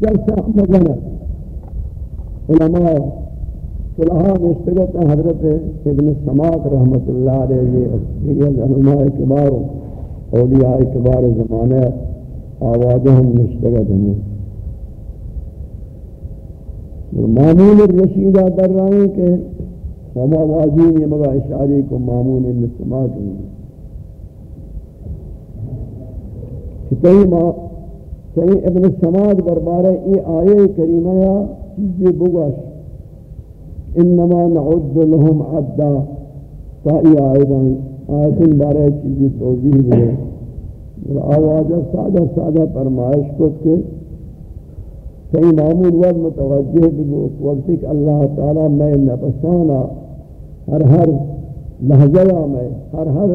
جلسہ مگنہ علماء صلحہ مشتگت حضرت ابن سماق رحمت اللہ علیہ یہ علماء کبار اولیاء کبار زمانہ آوازہ ہم مشتگت ہیں معمول الرشیدہ در رہے ہیں کہ ہما واجین یہ مگا اشاری کو معمول ابن سماق ہیں صحیح ابن سماج دربارہ یہ آئے کریمہ یا چیزی بگوش. انما نعد لهم عدا. تا ای آئیدان آیتن بارے چیزی توضیح بلے اور آوازہ سادہ سادہ فرمائش کو کہ صحیح معمول وقت متوجہ بگو وقتی کہ اللہ تعالی میں نفسانا ہر ہر لحظہ میں، ہر ہر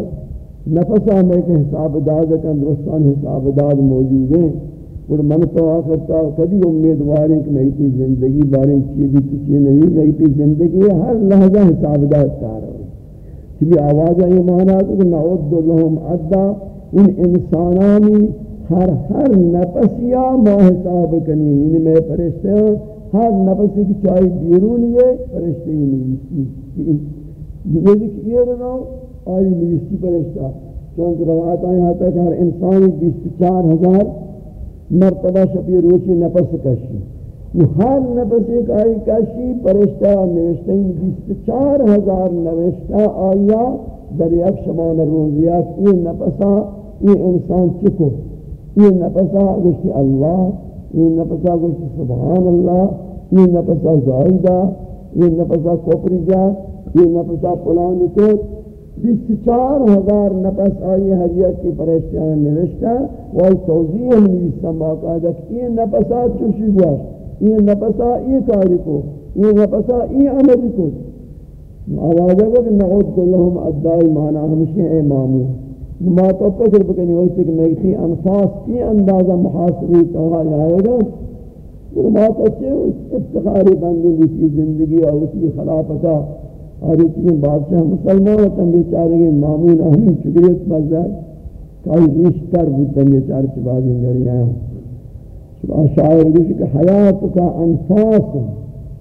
نفسا میں کہ حساب داد کا درستان حساب داد موجود ہیں۔ اور من تو آخرتا کبھی امیدواری کہ میں کی زندگی بارے چیز بھی کسی نہیں میں کی زندگی ہر لحظہ حساب داد چاہ رہا ہوں چلی آواز یہ مانا کہ نعود لهم عدا ان انسانانی ہر ہر نفسیا ما حساب کنی یعنی میں فرشتے ہوں، ہر نفسی کی چاہی بیرون یہ فرشتے ہی نہیں یہ دیکھ، یہ رہا آئی نویسی پرشتہ چونکہ روایت آئی ہاتا کہ ہر انسانی بیس چار ہزار مرتبہ شفی روچی نفس کشی ہر نفس ایک آئی کشی، پرشتہ نوشتہ بیس چار ہزار نوشتہ آیا در یک شمان روزیہ یہ نفسا یہ انسان چکو یہ نفسا گوشتی اللہ یہ نفسا گوشتی سبحان اللہ یہ نفسا زائدہ یہ نفسا کپری جا یہ نفسا پلانی کو بیس چار ہزار نفس آئی حریت کی پریشتیان نوشتا وہی توضیح ہم نوشتا باقاعدہ کہ یہ نفسا چوشی گوش یہ نفسا یہ کاری کو یہ نفسا یہ عملی کو. آوازہ کو کہ نعود کو لہم ادائی مانا ہمشہ اے مامو. ما تو فکر بکنی وقت کہ میں کسی انفاس کی اندازہ محاصری توہا جائے گا ما تو اچھے افتخاری بندی بھی زندگی اور اسی خلافتا. اور اس کی بادشاہ مسلمان ہوتا بیچارے گے معمول اہمی چکریت مزدار کئی رشتر بودتا بیچارے چی بازیں گری آئے ہوں۔ سبحان شاعر گوشی کہ حیات کا انفاس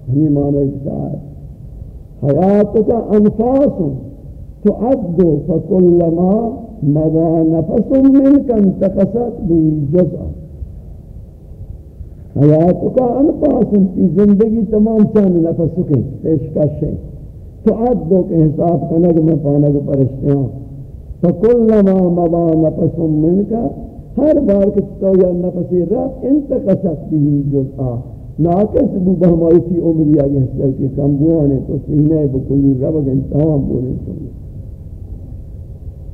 ہمیں معنی بتاعے حیات کا انفاس تعد فکلما مضا نفس منك انتقصت بھی جزء۔ حیات کا انفاس کی زندگی تمام چاند نفس سکیں پیشکش ہیں۔ تو عد دو کے حساب کنگ میں پانگ پرشتے ہوں۔ فکلما مضا نفس من کا ہر بار کہ تو یا نفسی رب انتقصت بھی جزءا ناقص بو بہمائی تھی عمری آگے حساب کے کم بوانے تو سینے بکلی رب اگر انتہام بولے تو۔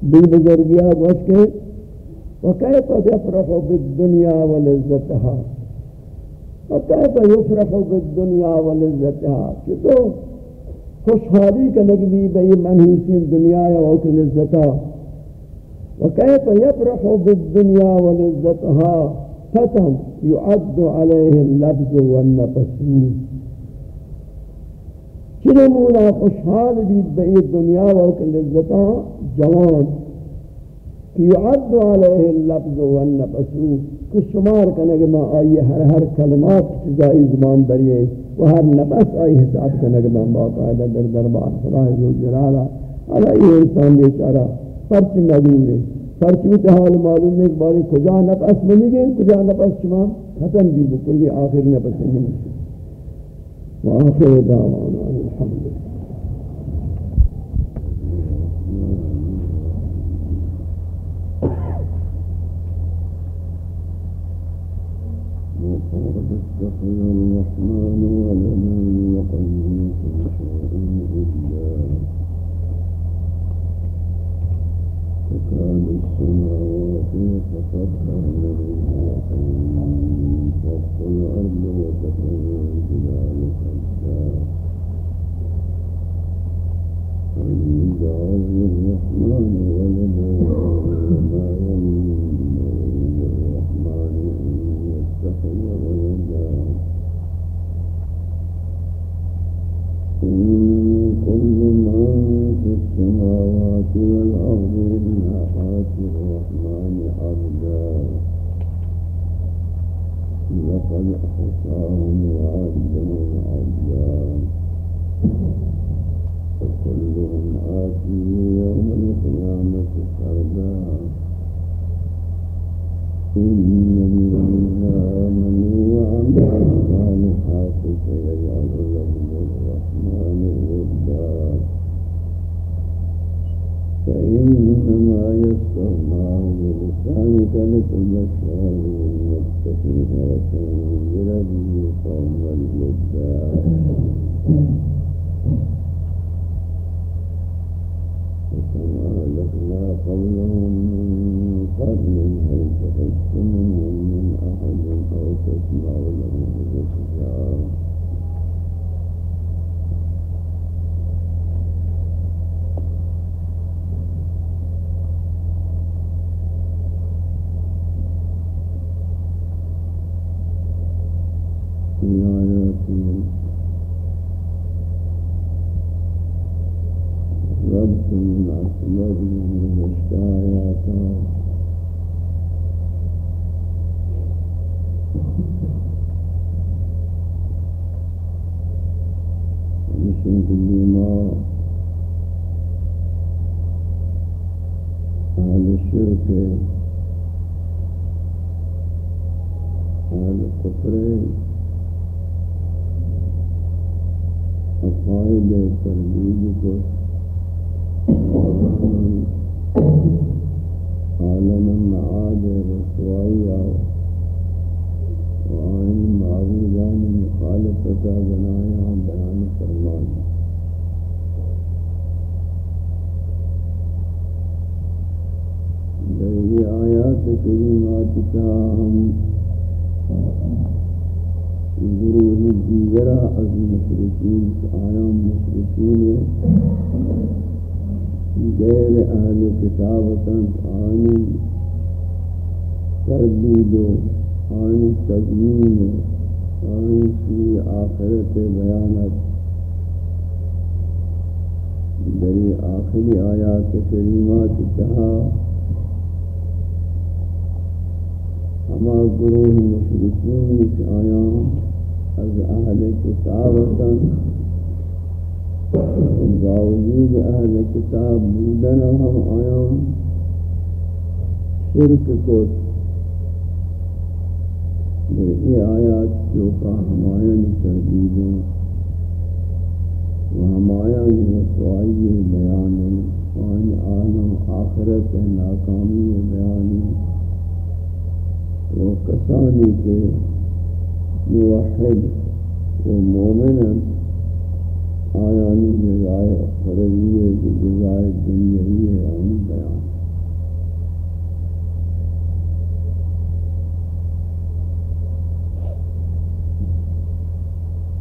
بی بزرگیا گوش کے، وکیف یفرح بالدنیا ولزتها وکیف یفرح بالدنیا ولزتها کہ تو خوشحالی کا نگبی بئی منحوسین دنیا یا وقت لذتا وکیف یفرح بالدنیا ولذتها فتن يعد عليه اللبز والنفسون چلے مولا خوشحال بھی بئی دنیا وقت لذتا جوان. يعد عليه اللفظ والنفسون کچھ شمار کنگ ما آئی ہر ہر کلمات چیزائی زبان دریئے و ہر نفس آئی حساب کنگ ما باقاعدہ در دربار خدا جو جلالا. حالا یہ انسان بیچارہ پرچ مدور ہے پرچ میں حال معلوم ہے کہ باری کجا نفس بنی گئے کجا نفس شما ختم بھی بکلی آخر نفس نہیں وآخر دعوانا الحمد اتخذ الرحمن ولدا وقد كل شيء إلا تكاد السماوات يتفطرن منه وتنشق الأرض وتخر الجبال حتى أن جعل للرحمن ولدا السماوات والأرض إلا آتي الرحمن عبدا لقد أحصاهم وعدهم عدا وكلهم آتيه يوم القيامة فردا إن الذين آمنوا وعملوا الصالحات سيجعل لهم فإنما يسرناه بلسانك لتبشر بالمتقين وتنذر به قوما لدا وكما أهلكنا قبلهم من قرن هل تحس من شرک کو یہ آیات جو کا ہمایان تردیدیں و ہمایان رسوائی بیان وانی عالم آخرت ناکامی بیان وہ کسانی کے موحد و مومن آیانی جزائے اخروی جزائے دنیاوی آنی بیان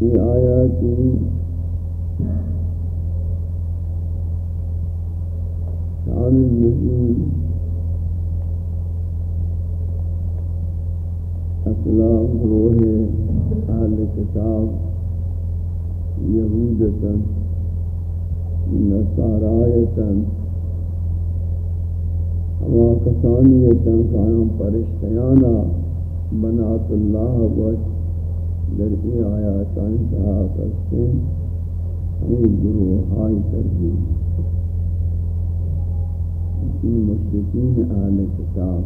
یہ آیاتی شان النزول اسلام روح اہل کتاب یہودتا، نصارایتا ہوا کسانیتا قائم پرشتیانا بنات اللہ وش در آیا تان صاحب استن این گروه های ترجیح این مشرکین أهل کتاب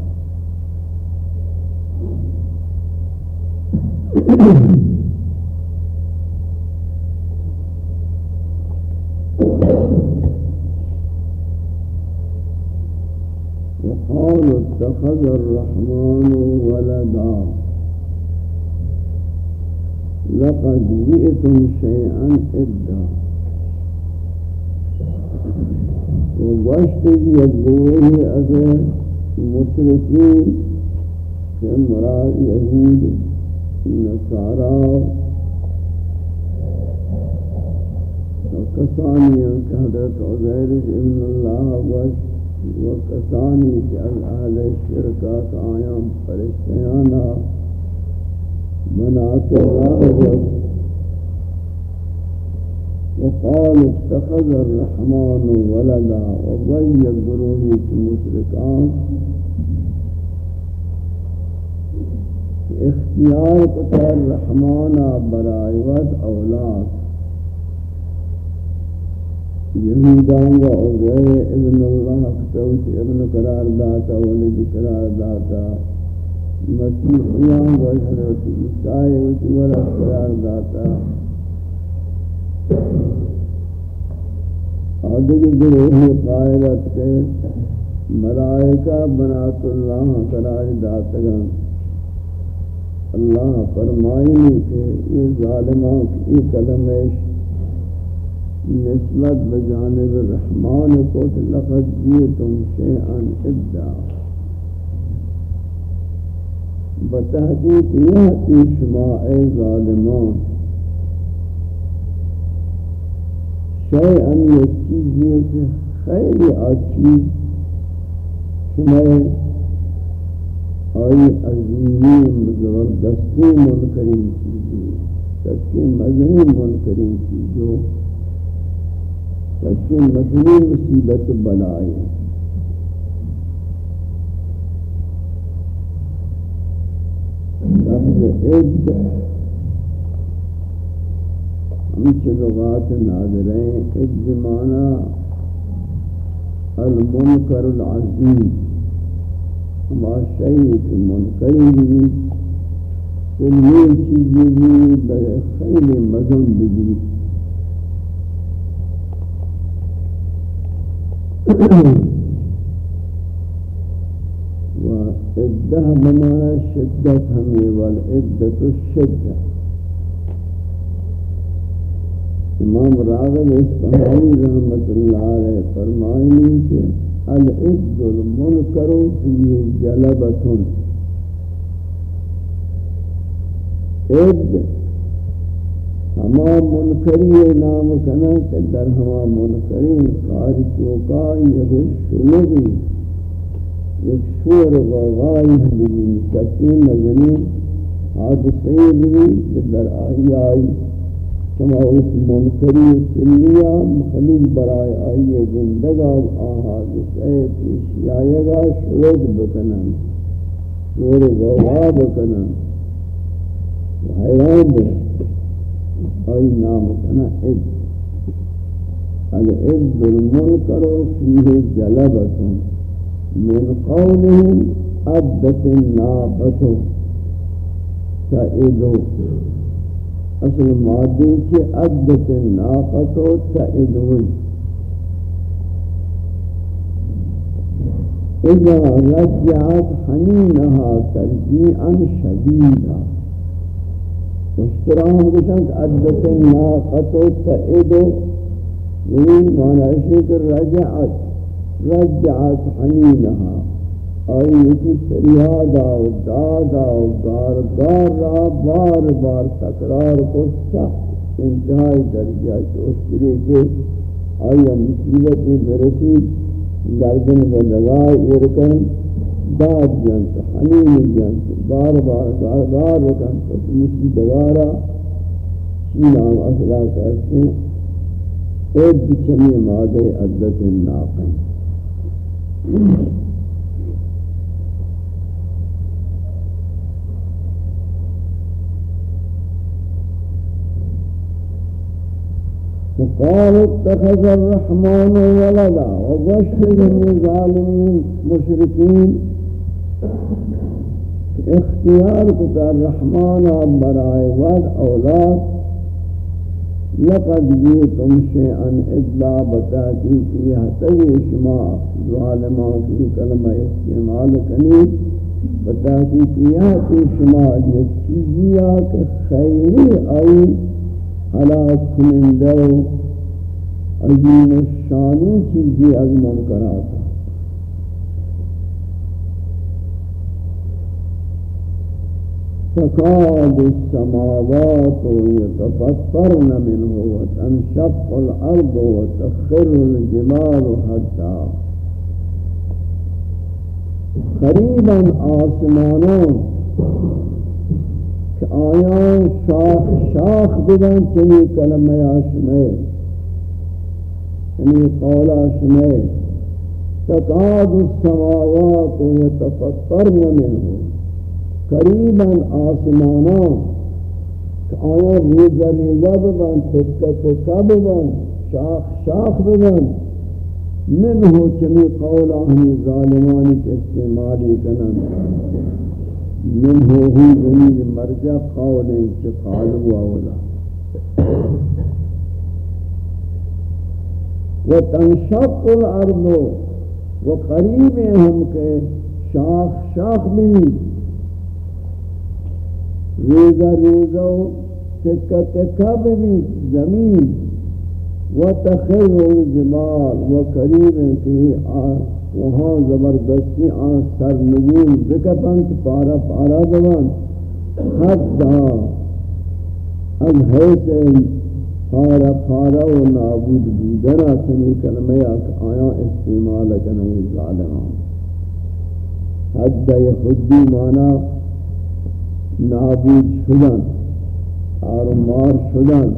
وقال اتخذ الرحمن ولدا لقد جئتم شيئا إدا وبشت يقول أذى المشركين كمراد يهود النصارى وكساني كهدت عزير ابن الله وشت وكساني كالأهل الشركات آيام فرشتيانا. منعت الله وقال اتخذ الرحمن ولدا وضي القروني المشركان اختیار کتر رحمانا برائے أولاد. یہودان و اوزیر ابن اللہ کتوچ ابن قرار داتا ولد قرار داتا. مسیحیان و حضرت عیسائی و ولد قرار داتا آدھگی گروہ قائلت کے ملائکہ بنات اللہ قرار داتگان اللہ فرمائنی کہ یہ ظالموں کی کلمش نسبت بجانب الرحمن کو لقد جیتم شیئن ادعا بتحقیق یہ کی شما اے ظالمان. شیئن یہ چیز یہ کہ خیلی اچھی شما آئی عظیمی زبردستی منکرین چیزی تکی مزنی منکرین چیزو تکی مزنی مصیبت بلائی لفظ عد ہم چلغات نادریں عد مانا، المنکر العظیم ما شيء منکری بھی سلمی چیزی بھی خیلی مزن بھی Mm-hmm. وعدة بمعنى شدة همي والعدة الشدة امام راغب اسفحانی رحمت اللہ علیہ فرمائنی کہ العد المنکر فی جلبتن عد ہما منکری نام کنا کہ در ہما منکرین کاری چوکا یک شلوگی یک شور غوائی ہم بھی مزنی حادثی بھی در آئی آئی کما اس منکری سلیا مخلوق برائے آئیے گندگا آہاد پیش آئے گا شروع بکنن. شور غوا بکنن. حیران بے آئی نام کنا عد العد المنکر فیه جلبت من قولهم عدت الناقت تائدو أصل مادی کے عدت ناقت و إذا رجعت حنینها ترجیعا شدیدا اشتراهم بشنک عدت ناقت و رجعت. رجعت حنینها آئی فریادا و دادا و گارگار را بار بار تکرار کو سخت انتہائی درجہ چوستری کے آئی مصیبتی برسی گردن و لگائی ارکن، داد جانت حنین جانت بار بار گارگار رکن، پس مسی دوارا شیلان اصلا کرتے ہیں ایک بچمی مادے عدد ناقیں وقال اتخذ الرحمن ولدا وبشر الظالمين مشركين. اختیار کتا الرحمن برائے ود أولاد لقد جئتم شيئا الا بتاكيد يهتدي شما ظالمان کی کلمہ استعمال کنی بتاكيد يهتدي شما ایک چیزیا کہ خیری آئی ہلاک کنندہ و عظیم الشانی چیزی از منکرات تكاد السماوات يتفطرن منه وتنشق الأرض وتخر الجبال حتى قريبا آسمانون کہ آیان شاخ شاخ بدن چنی کلمہ آشمے چنی قول آشمے تقاد السماوات یتفطرن منه. قریبا آسمانا آیا ریزا ریزا ببن تکا تکا ببن، شاخ شاخ ببن من ہو چمی قولا ہمی ظالمانی کے استعمالی کنن. من ہو ہی زمین مرجع قولیں چی قالوا اولا وتنشق الارض وقریب ہم کے شاخ شاخ بھی ریزا ریزا تکا تکا بھی زمین و وتخر الجبال وقریب کی وہاں زبردستی آن سر نگول بکپنت پارا پارا دوان حتی اب حیث پارا پارا و نابود بودنا چنی کلمہ آیا استعمال کنی ظالمان. حتی خودی مانا نابود شدن، آرمار شدن،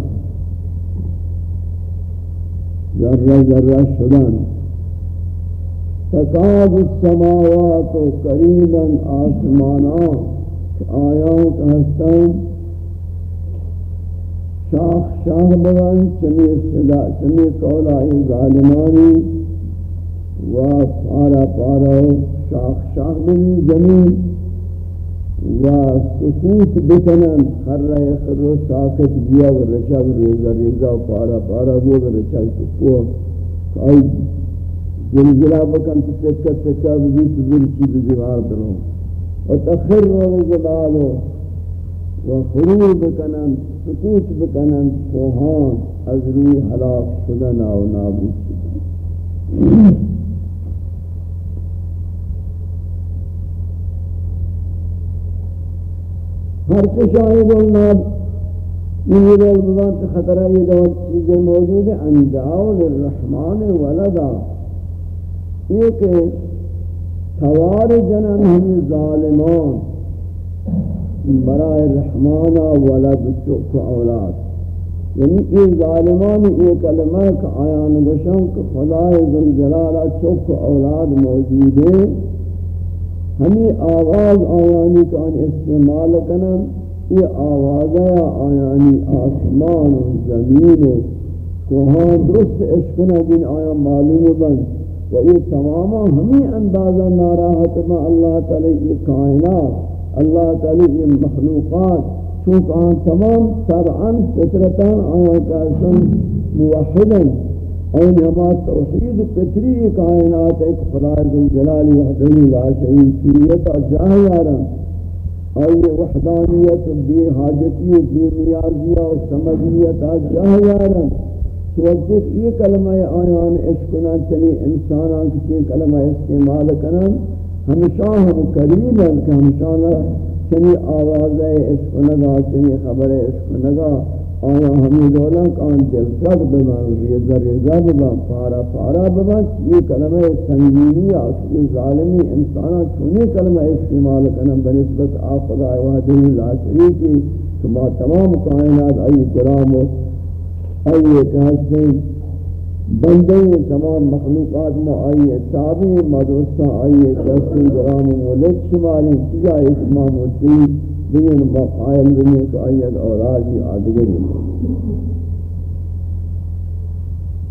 ذرہ ذرہ شدن۔ تقاب السماوات و قریبا آسمانا آیات ہستن شاخ شاہ بغن چمی صدا، چمی قولائی ظالمانی و پارا پارا شاخ شاخ بغن زمین و سکوت بکنن خر رہے خر رو ساکت گیا و رشا و ریزا ریزا و پارا پارا گو و رشا سکو. آئی زلزلہ بکن تسکت تکا بزیت ذلچی بزیوار درو. و تخر رو جبالو و خرور بکنن، سکوت بکنن کوہان از روی حلاق شدن و نابود شدن. ہر چشاہد اللہ یہ دول ببانت خطرہ یہ دول چیزیں موجود ہیں اندعاء للرحمن ولدا یہ کہ توار جنن ہمیں ظالمان. برائے رحمانہ ولد چک اولاد. یعنی یہ ظالمان یہ کلمہ کا آیان بشن کہ خدای ذوالجلالہ چک اولاد موجود ہے ہمیں آواز آیانی کا ان استعمال کنن، یہ آواز یا آیانی آسمان و زمین و کوہان درست اشکنا جن آیا معلوم بند و یہ تماما ہمیں اندازہ ناراحت ما اللہ تعالی یہ کائنات، اللہ تعالی یہ مخلوقات، چونکہ آن تمام طبعا فطرتان آیا کاسم موحدن اور ہما توحید فطری کائنات ایک خدا ذوالجلال وحدہ لا شریک کیت جاہ یارا۔ اور وحدانیت، بے حاجتی و بے نیازی اور سمجھیت جاہ یارا۔ تو وقت یہ کلمہ آیان عشقنا چلی انسانان کی کلمہ استعمال کنن۔ ہمیشہ ہم قریب ہیں کہ ہمیشہ چلی آواز عشقنگا چلی خبر عشقنگا آیا ہمیں دولا کان دل تک ببان ریزا ریزا ببان پارا پارا ببان یہ کلمہ سنگینی آکھ یہ ظالمی انسانا چونے کلمہ استعمال کنم؟ بنسبت آف خدا وحدہ لا شریکی کما تمام کائنات آئی گرام و آئی کہتے بندے تمام مخلوقات میں آئی تابع مدرسہ آئی کہتے گرام و ملک شماری کیا ایک امام الدین بین مقائل بین کہ آیت اولادی آدگری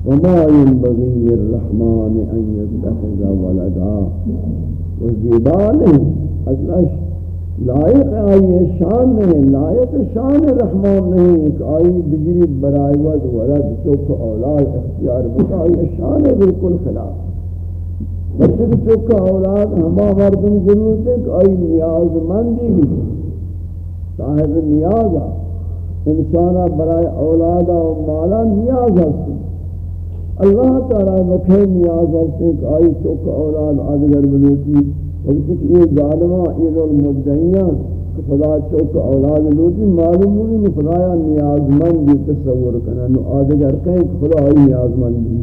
وما ينبغي الرحمن ان يتخذ ولدا۔ وزبال اصلاش لائق آئی شان نہیں، لائق شان رحمان نہیں کہ آئی بگری برائے ود ولد چوک اولاد اختیار بتا آئی شان بالکل خلاف۔ بچے چوک اولاد ہما مردم ضرورت ہے کہ آئی نیاز مندی بھی۔ صاحب نیاز انسان برائے اولاد و مالا نیاز ہستی اللہ تعالی مکھے نیاز ہستی کہ آئی چوک اولاد آدگر بلوٹی وقت کہ یہ ظالمہ، یہ المدعیان کہ خدا چوک اولاد لوٹی معلوم ہوئی کہ خدایا نیاز مند بھی تصور کرنا. نو آدگر کہیں کہ خدا آئی نیاز مند بھی.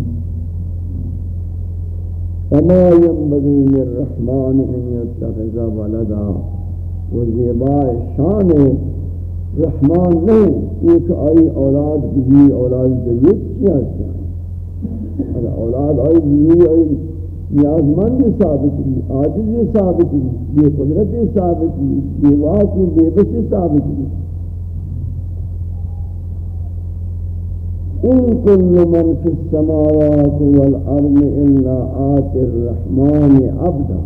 وما ينبغي للرحمن ان يتخذ ولدا. وہ زیبا شان رحمان نہیں ایک آئی اولاد بھی اولاد ضرورت کیا ہے۔ اولاد آئی بھی آئی نیازمند ثابت بھی عاجز ثابت بھی بے قدرت ثابت بھی بے واقع بے بس ثابت بھی ان كل من في السماوات والارض الا آت الرحمن عبدا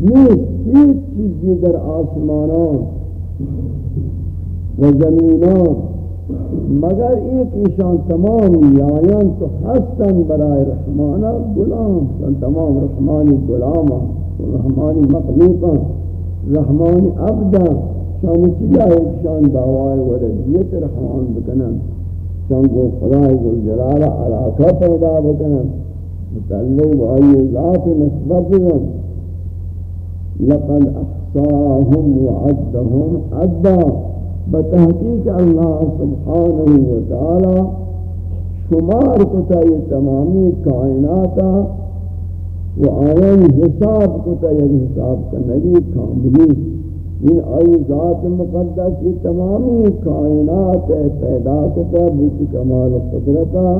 نیست هیچ چیزی در آسمانان و زمینان. مگر ایک ایشان تمام یایان تو حسن برای رحمانا غلام. شان تمام رحمانی غلاما رحمانی مخلوقا رحمانی عبدا شان چلا ایک شان دعوائے وردیت رحمان بکنن؟ شان کو خدای ذوالجلال علاقہ پیدا بکنن؟ متعلق آئی ذات نسبت بکنن لقد احصاهم وعدهم عدا بتحقیق اللہ سبحانہ وتعالی شمار کتا یہ تمامی کائناتا و آیان حساب کتا یہ حساب کنگی کاملی. یہ آئی ذات مقدس یہ تمامی کائنات پیدا کتا بوتی کمال قدرتا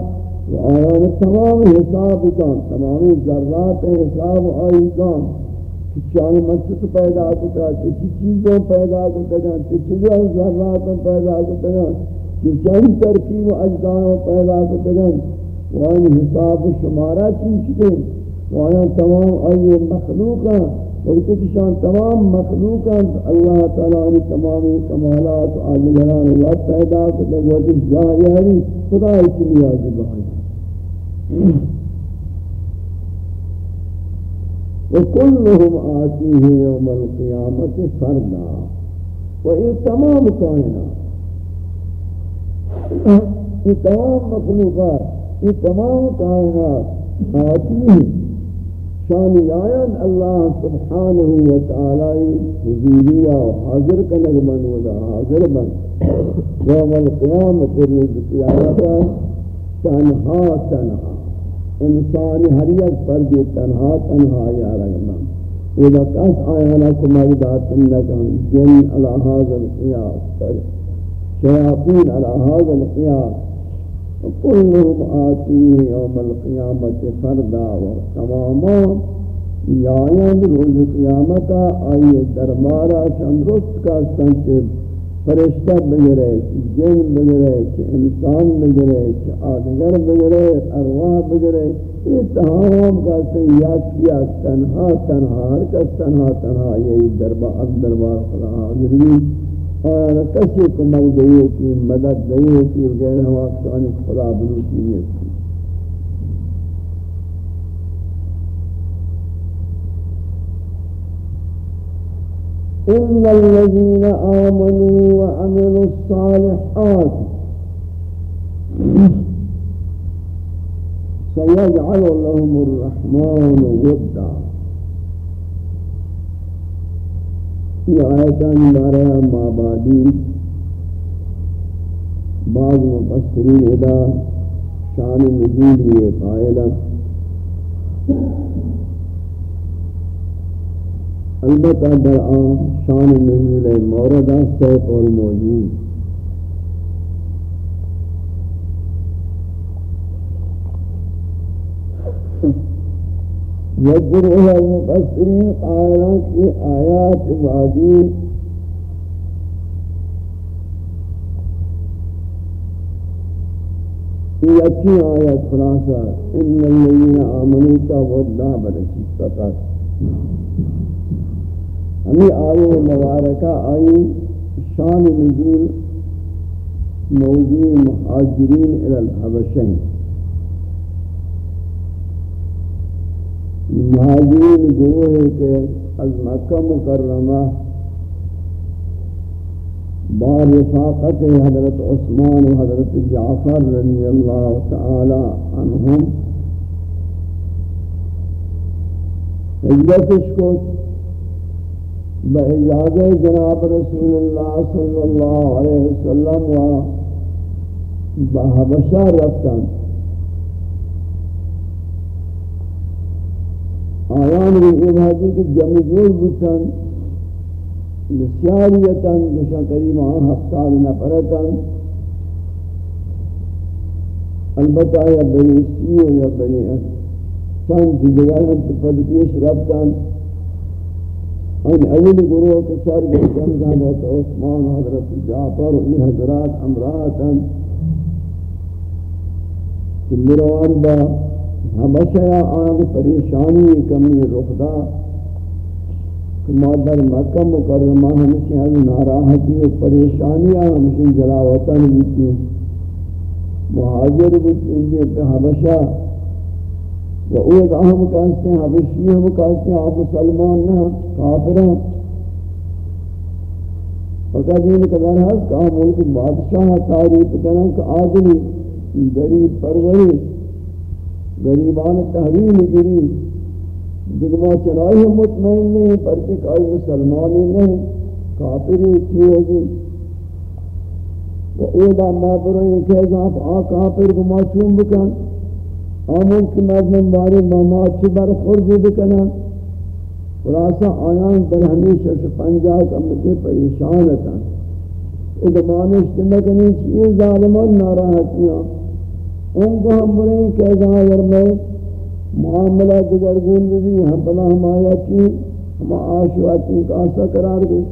و آیان تمام حساب کان تمامی ذرات حساب آئی کان چاہی مسجد پیدا کتا، کسی چیزوں پیدا کتا گا کسی ذرات پیدا کتا گا کسی ترکیب و اجدان پیدا کتا گا وہاں حساب شمارہ چین وہاں تمام آئی مخلوقا وقت کشان تمام مخلوقا اللہ تعالیٰ نے تمام کمالات و آدھگران اللہ پیدا کتا گا وقت جاہی خدا اس اچھی نیازی بہائی۔ وكلهم آتيه يوم القيامة فردا وإيه تمام كائنات یہ تمام مخلوقات، یہ تمام کائنات آتی شان آیان اللہ سبحانہ وتعالی حضوریہ و حاضر کنگ من ودا حاضر من یوم القیامت روز قیامتا تنہا تنہا انسانی ہر یک فرد تنہا تنہا یا رغم ودا کس آیانا کو مغدات لکن جن علی حاضر القیاس پر۔ شیاطین علی حاضر القیاس وكلهم آتيه يوم القيامة فردا وتماما یایان روز قیامتا آئی دربارا شندرست کا سنچب فرشتہ بگرے، جن بگرے، انسان بگرے، آدگر بگرے، ارواح بگرے، یہ تمام کا سیاد کیا تنہا تنہا، ہر کس تنہا تنہا، یہ دربار دربار خدا حاضری اور کسی کو مل دیو کی مدد دیو کی وغیر ہوا خدا بلوکی نیت إلا الذين آمنوا وعملوا الصالحات سيجعل لهم الرحمن ودا في یہ آیتان ما مابادی بعض مفسرين هذا شان نزول یہ قائلہ البتہ در آن شان نزول موردہ سیف الموجود یجرہ المفسرین قائلہ کی آیات بعدی یہ اچھی آیت خلاصہ ان الذین آمنوا کا ودہ بلسی فقط ہمیں آئے مبارکہ آئی شان نزول موضوع محاجرین الى الحبشین مہاجرین گروہ ہے کہ از مکہ مکرمہ بار رفاقت حضرت عثمان و حضرت جعفر رضی اللہ تعالی عنہم۔ ہجرتش کو بإجازة جناب رسول الله صلى الله عليه وسلم و بحبشہ رفتن۔ آیان بھی ایبادی کی جمع جور بتن بسیاریتن بشا قریب آن ہفتاد نفرتن البتہ یا بنی سیو یا بنی چند جگہ ہم پد پیش رفتن۔ ان اول گروہ کے سر گئتن گانا تو عثمان، حضرت جعفر و ای حضرات امراتا کہ مروان با ہمشہ آن پریشانی، کمی رخدا در مکہ مکرمہ ہمشہ از ناراحتی و پریشانیاں ہمشہ جلاوطن بیتی محاضر بیتی اندے پہ حبشہ و اوز اہم کہتے ہیں حبشی ہم کہتے ہیں آپ مسلمان نہ کافران. فقط یہ قدر ہے کہ ہم ملک بادشاہ تعریف کریں کہ آدمی غریب پروری، غریبان تحویل گری جگما چنائی ہم مطمئن نہیں پرچے کائی مسلمانی نہیں کافری تھی ہوگی؟ و اودا ما برو یہ کہہ آپ آ کافر کو معصوم بکن. آمون کی مضمن باری ماما اچھی بار خورجی بکنا خلاصہ آیان در ہمیشہ سے پنجا کا مجھے پریشان تھا ادمانش تنکنی چیز ظالمان ناراحتیاں ان کو ہم برے کہہ ظاہر میں معاملہ دیگر گون بھی ہم بلا ہم آیا کی ہم آشواتی کا آسا قرار دے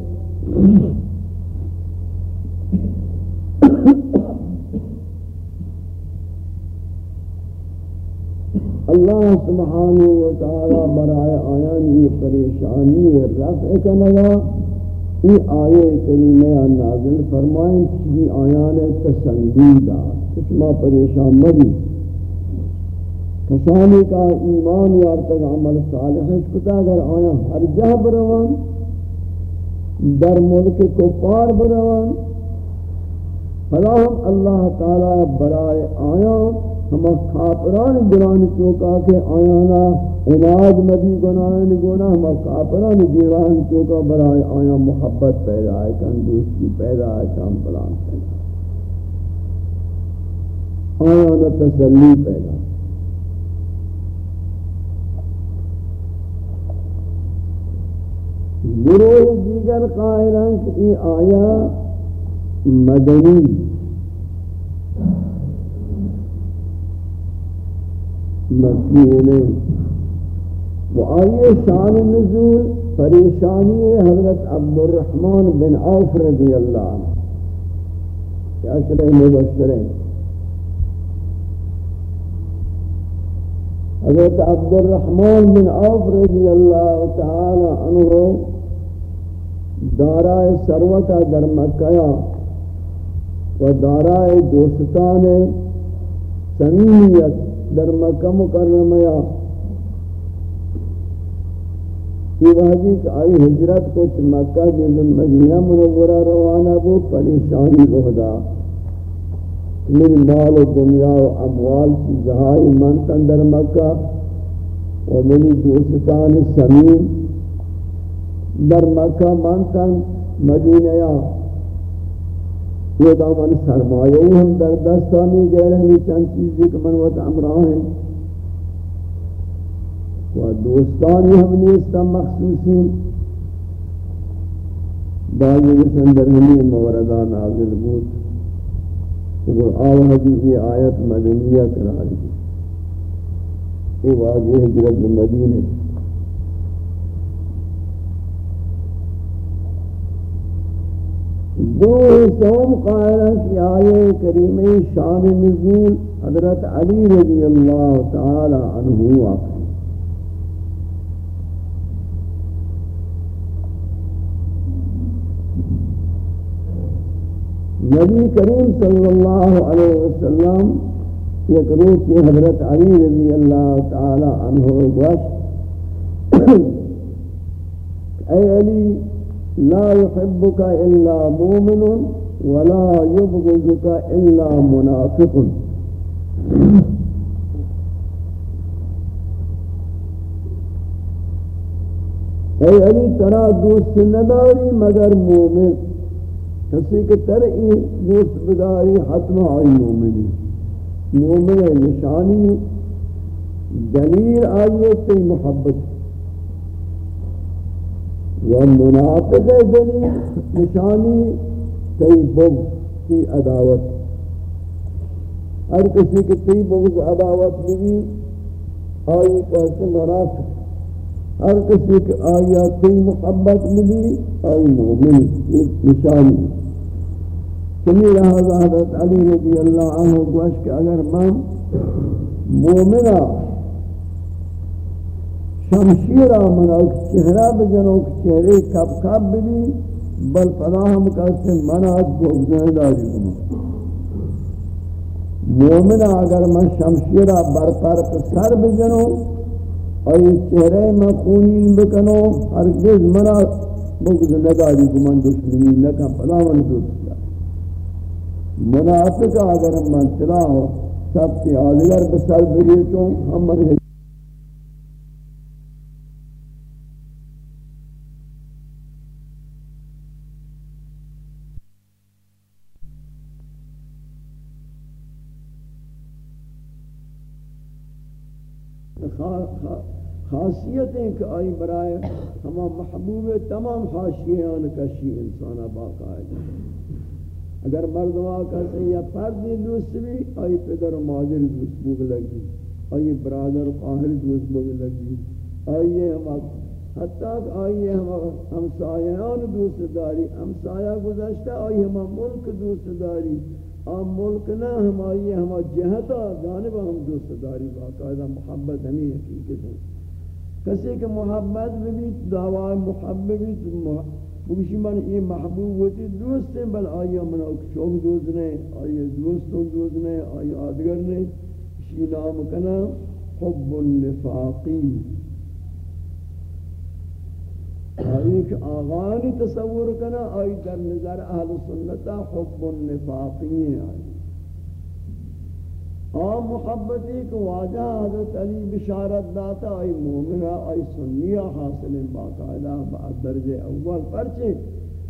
اللہ سبحانہ و تعالی برائے آیان یہ پریشانی رفع کنگا۔ یہ آیے کریمہ نازل فرمائیں کہ آیان تسندیدہ کچھ ما پریشان مدی۔ کسانی کا ایمان یارتک عمل صالح کتا اگر آیا ہر جہ بروان، در ملک کفار بروان۔ فلاہم اللہ تعالی برائے آیا ہم کافران دلان چوکا کے آیانا اناد مدی گناہن گناہ ہم کافران دیران چوکا برائے آیا محبت پیدا ہے، کن دوستی پیدا ہے، کن پلان پیدا آیانا تسلی پیدا گروہ دیگر قائلان کہ یہ آیا مدنی مکینے وہ آئیے شان نزول، پریشانی حضرت عبد الرحمن بن عوف رضی اللہ عنہ۔ کہ اشرح مبشرین؟ حضرت عبد الرحمن بن عوف رضی اللہ تعالی عنہ دارائے سروتا در مکہ و دارائے دوستان سمیمیت در مکہ مکرمیا یہ وحدی کہ آئی حجرت کچھ مکہ دل مدینہ منورہ روانہ بو، پریشانی رہدا میری مال و دنیا و اموال کی زہائی منتن در مکہ و میری دوستان سمیم۔ در مکہ مانتن مدینہ یا یہ دامن سرمایہ ہم در دستانی گئے رہے چند چیزیں کہ من وقت امراہ ہیں و دوستانی ہم نیستا مخصوصی. بعضی جسن در ہمیں موردان آزل بود. وہ آوہ یہ آیت مدنیہ قرار دی یہ واضح حجرت مدینہ دو سوم قائلہ کی آیے کریمہ شان نزول حضرت علی رضی اللہ تعالی عنہ واقع نبی کریم صلی اللہ علیہ وسلم یک روز کی حضرت علی رضی اللہ تعالی عنہ گوشت، اے علی لا يحبك إلا مؤمن ولا يبغضك إلا منافق. اے علی ترا دوست نداری مگر مومن کسی کے ترئی دوست بداری حتم آئی مومنی مومن نشانی دلیل آئیے تی محبت منافق دلی نشانی تی بغض کی عداوت۔ ہر کسی کی تی بغض عداوت بھی آئی کہتے مراک ہر کسی کے آیات کی محبت ملی، آئی مومن نشانی۔ کمی لہذا حضرت علی رضی اللہ عنہ گوش کہ اگر میں مومنہ ہاں، شمشیر شمشیرہ مناک چہرہ بجنوک چہرے کب کب بھی بل پناہم کہتے مناک بغزن داری کما مومن اگر من شمشیرہ برپر سر بجنو اور یہ چہرے میں خونین بکنو ہرگز منا بغض نداری کو دشمنی نکا پلا من دوستا منافق اگر من چلا ہو سب کی آدگر بسر بریتوں، ہم مرحب خاصیت ہے کہ آئی برائے ہما محبوب تمام حاشیان کشی انسان باقاعدہ اگر مردوں کہتے ہیں یا پردی دوست بھی، آئی پدر و مادر دوست بوگ لگی، آئی برادر قاہر دوست بوگ لگی، آئی ہما حتیٰ کہ آئی ہما ہمسایان دوست داری، ہمسایہ گزشتہ آئی ہما ملک دوست داری۔ آم ملک نہ، ہم آئی ہما جہتا جانب ہم دوست داری، باقاعدہ محبت ہمیں حقیقت ہے۔ کسی کہ محبت بھی دعوی محبت بھی بگشی من یہ محبوب ہوتی دوست ہیں بل آیا من شوق دوست نے آیا دوستوں دوست نے آیا آدگر نے اسی نام کنا حب النفاقی آئی کہ آغانی تصور کنا آئی در نظر اہل سنتا حب النفاقی آئی آم محبتی کو واجہ حضرت علی بشارت داتا، آئی مومنہ، آئی سنیہ حاصل باقاعدہ بعد درجہ اول پرچے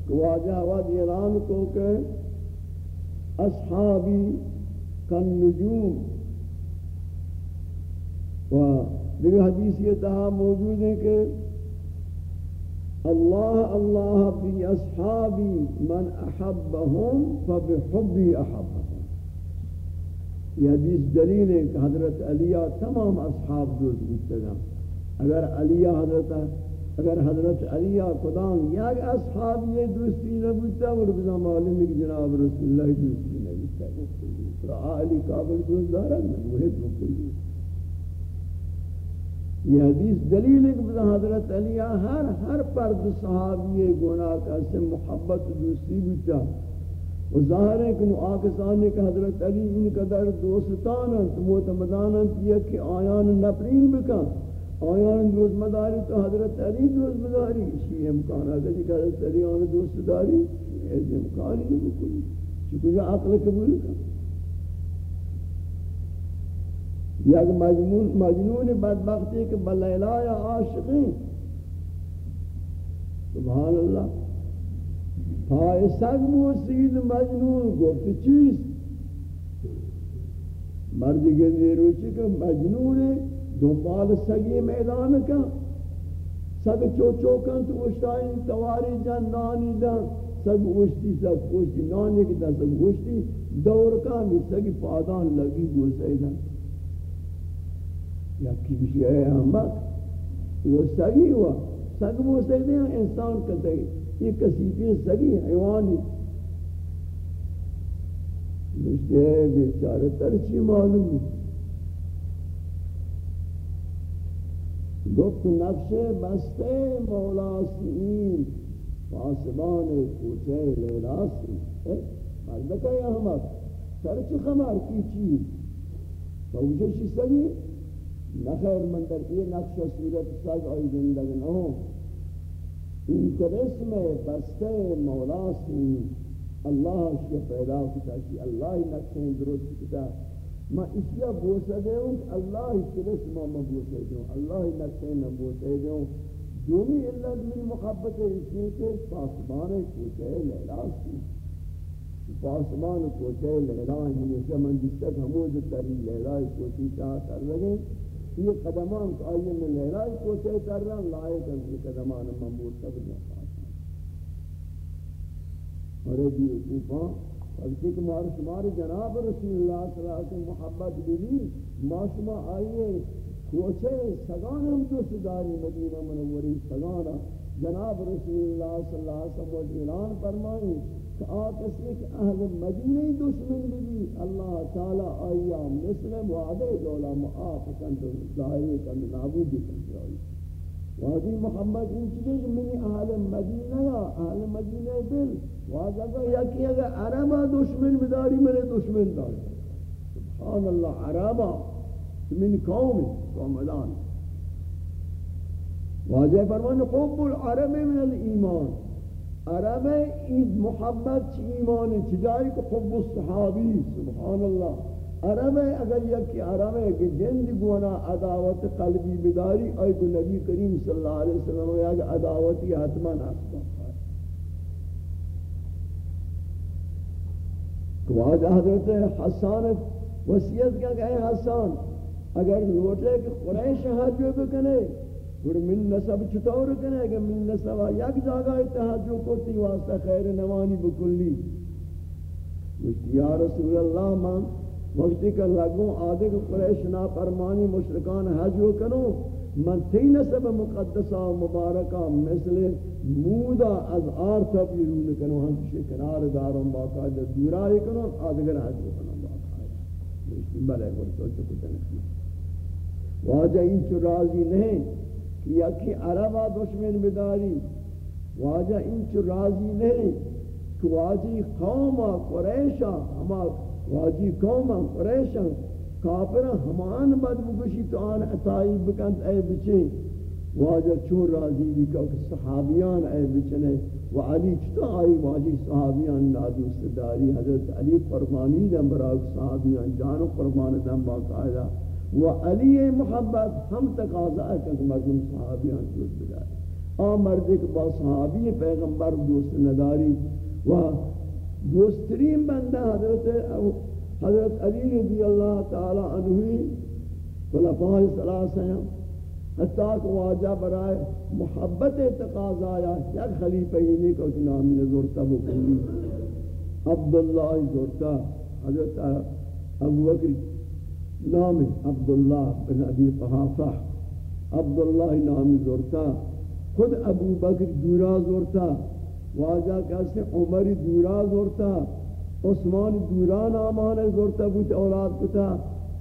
کہ واجہ ود اعلان کو کہ اصحابی کن نجوم و دیگر حدیث یہ تہا موجود ہے کہ اللہ اللہ بی اصحابی من احبهم فبحبی احبهم یہ حدیث دلیل ہے کہ حضرت علیہ تمام اصحاب دوست بودتا اگر علیہ حضرت اگر حضرت علیہ قدام یک اصحاب یہ دوستی نہ نبودتا، وہ رکھنا معلوم ہے کہ جناب رسول اللہ دوستی نہ نبودتا تو علی قابل دوست دارا محب مکلی یہ حدیث دلیل ہے کہ حضرت علیہ ہر ہر پرد صحابی گناہ کا سے محبت دوستی بودتا و ظاہر ہے کہ آکسان نے کہ حضرت علی ان قدر دوستان ہیں، معتمدان ہیں کہ آیان نفرین بکا آیان دوست مداری تو حضرت علی دوست مداری اسی امکان آگا جی کہ حضرت علی آن دوست داری اس امکانی نہیں بکلی۔ چکو جو عقل قبول کا یک مجنون مجنون بدبختی کہ بلیلہ یا عاشقین۔ سبحان اللہ۔ ہاں، پای سگ موسید مجنون گفت، چیست؟ مردی گندی روچی که مجنون دنبال سگی میدان کا سگ چو چوکن تو اشتائی تواری جنانی دن سگ اشتی سگ اشتی نانی کی دن سگ اشتی دور کانی سگی پادان لگی گوسے دن یا کیشی ہے احمد وہ سگی ہوا، سگ موسے انسان کتے۔ یہ کسیفی سگی حیوانی مجھتے ہے بیچارہ ترچی معلوم گفت نقش بستے مولا سین پاسبان کوچے لیلا سی مردکہ یا ہمک سرچ خمار کی چیز؟ توجہ سگی؟ نخیر من در یہ نقش صورت سگ آئی زندگی نہ ہو ان کرسم بستے مولا سی، اللہ اشیا پیدا کتا کہ اللہ نقشیں درست کتا ما اشیا بوسا دے ہوں اللہ کے کرسم ما بوسا دے ہوں۔ اللہ نقشیں ما بوسا دے ہوں۔ دومی اللہ من محبت اسی کے پاسمان کوچے لیلا سی۔ پاسمان کوچے لیلا ہمیشہ من جس تک ہمود تری لیلا کوچی چاہ کر لگے یہ قدمان کو آئیے میں لہرائی کو کر رہا ہوں لائق ہے یہ قدمان ممبور سب نے اور یہ بھی حقوقاں بلکہ کہ مارے شمار جناب رسول اللہ صلی اللہ علیہ وسلم محبت بھی ما شما آئیے، کوچے، سگان ہم دوست داری مدینہ منوری سگانا جناب رسول اللہ صلی اللہ علیہ وسلم اعلان فرمائیں کہ آکس ایک اہل مدینہ دشمن بھی اللہ تعالی آیا مسلم وعدے دولا معاف کن تو ظاہری کن نابودی کن جائی وادی محمد ان چیز منی اہل مدینہ یا اہل مدینہ دل۔ واجہ کہ یکی اگر عربہ دشمن بداری میرے دشمن داری۔ سبحان اللہ، عربہ من قوم قومدان واجہ فرمان حب العرب من الایمان۔ عرب اید محبت چی ایمان چی جائی کو حب الصحابی سبحان اللہ عرب اگر یکی عرب ہے کہ جند گونا عداوت قلبی بداری آئی کو نبی کریم صلی اللہ علیہ وسلم یا کہ عداوتی حتمان حسبا تو واجہ حضرت حسان وسیعت کیا کہ حسان، اگر لوٹے کہ قریش حجو بکنے پھر من نسب چطور کنے کہ من نسب یک جاگہ اتحاجو کرتی واسطہ خیر نوانی بکلی۔ یا رسول اللہ من وقتی کہ لگوں آدھے کہ قریش نا فرمانی مشرکان حجو کنو من تی نسب مقدسہ و مبارکہ مثل مودا از آر تبیرون کنو ہم کشی کنار داروں باقاعدہ دورائی کنو آدھگر حجو کنو باقاعدہ بلے گرسو چکو تنکنا واجہ ان چو راضی نہیں۔ کہ یکی عربہ دشمن بداری، واجہ ان چو راضی نہیں کہ واجی قومہ قریشہ ہما واجی قومہ قریشہ کافرہ ہمان بد بکشی تو آن اتائی بکند اے بچے واجہ چون راضی بھی کہ صحابیان اے بچنے و علی چطا آئی واجی صحابیان نادوست داری؟ حضرت علی فرمانی دن براک صحابیان جانو فرمان دن باقاعدہ و علی محبت ہم تقاضا ہے کہ مردم صحابیان دوست بدار آ مرد کے با صحابی پیغمبر دوست نداری و دوسترین بندہ حضرت حضرت علی رضی اللہ تعالی عنہ خلفاء ثلاثہ ہیں۔ حتیٰ کہ واجہ برائے محبت تقاضا آیا، یک خلیفہ ہی نہیں کہ نام زورتا بکلی عبداللہ زورتا حضرت ابو بکر نام عبداللہ بن ابی قحافہ، عبداللہ نام زورتا، خود ابو بکر دورا زورتا، واجہ کیسے عمر دورا زورتا، عثمان دورا نامان زورتا بوت، اولاد کتا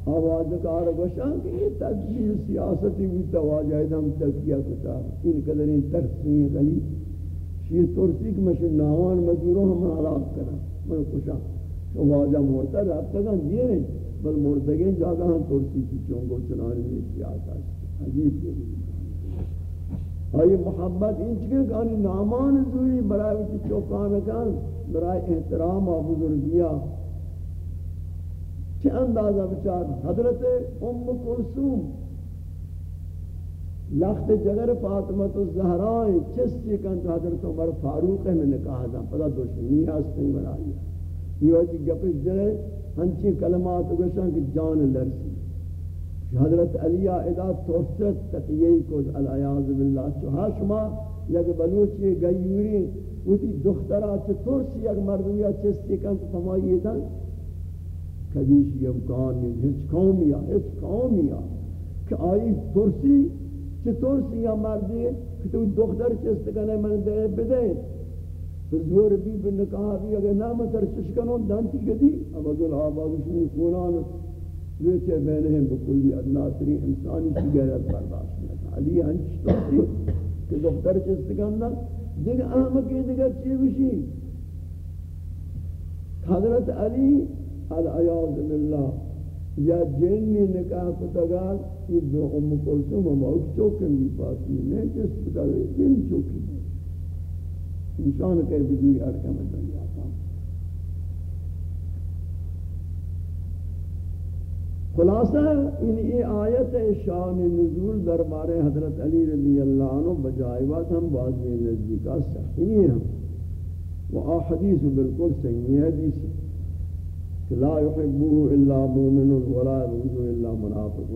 آواز کار گوشان کہ یہ تدبیر سیاستی بوتا واجہ ادھم تکیہ کتا ان قدر ان ترسین غلی شیر ترسی کہ مشن ناوان مزوروں ہم علاق کرا، میں خوشا ہاں۔ واجہ مورتا رابطہ گا دیئے نہیں۔ بل مردگیں جاگہ ہم ترسی کی چونگو چنانی میں سیاسا عجیب کے آئی محبت ان چکر کانی نامان زوری برای وچی چوکان کن برای احترام و بزرگیا. چه اندازہ بچار؟ حضرت ام کلسوم لخت جگر فاطمت الزہرائی چستی کن تو حضرت عمر فاروق ہے میں نے کہا تھا پتہ دشمنی ہستی بنائی یہ وجہ گپش جلے ہنچی کلمات گوشن کہ جان لرسی۔ حضرت علی ادا توست تقیی کو الایاذ باللہ۔ چوہا شما یک بلوچی گیوری وتی دخترا چ ترسی، یک مردیا چستی کن تو فمائی دن۔ کدیش یہ امکان نہیں ہچ قومیا ہچ قومیا کہ آئی ترسی چ ترسی یا مردی، کہ تو دختر چست کنے من دے بدے۔ زور بھی بن کہا بھی اگر نام تر چشکنوں دانتی گدی اب اگر ہاں آباد شنی کونان لیتے بینہم بکلی ادنا تری انسانی کی غیرت برداشت میں علی ہنچ تو تھی کہ دختر چستکندہ دیکھ احمقی دیگر چی بشی حضرت علی العیاض باللہ، یا جنی نکاح کتگار یہ دو ام کلسوم ہم اوک چوکن بھی پاسی نہیں جس پتہ جن چوکی انسان کے بدوی ارکم دنیا کا خلاصہ ان ای آیت شان نزول دربار حضرت علی رضی اللہ عنہ بجائے بات ہم بعض میں نزدیکا صحیح ہیں و احادیث بالکل صحیح حدیث کہ لا يحبه الا مؤمن ولا يبغضه الا منافق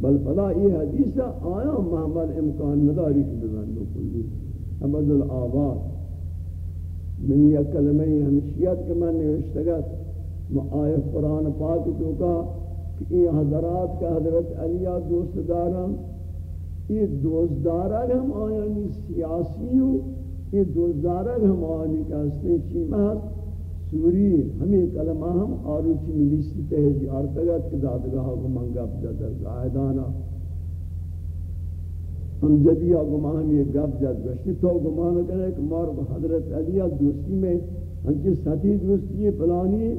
بل فلا، یہ حدیث آیا محمد امکان نداری کہ بزن کلی ابد العباد من یہ کلمہ ہمشیت کے میں نوشتگت آئے قرآن پاک چوکا کہ یہ حضرات کا حضرت علیہ دوست داراں یہ دوست داراں ہم آیانی ہو یہ دوست داراں ہم آیانی کہستے چیمہت سوری، ہمیں کلمہ ہم آروچی ملیسی تہجیار تگت کہ دادگاہ کو منگا پجا در زائدانہ. ہم جدیا گمان یہ گپ جات گشتی، تو گمان کرے کہ مار حضرت علی دوستی میں ہم کی ساتھی دوستی ہے، فلانی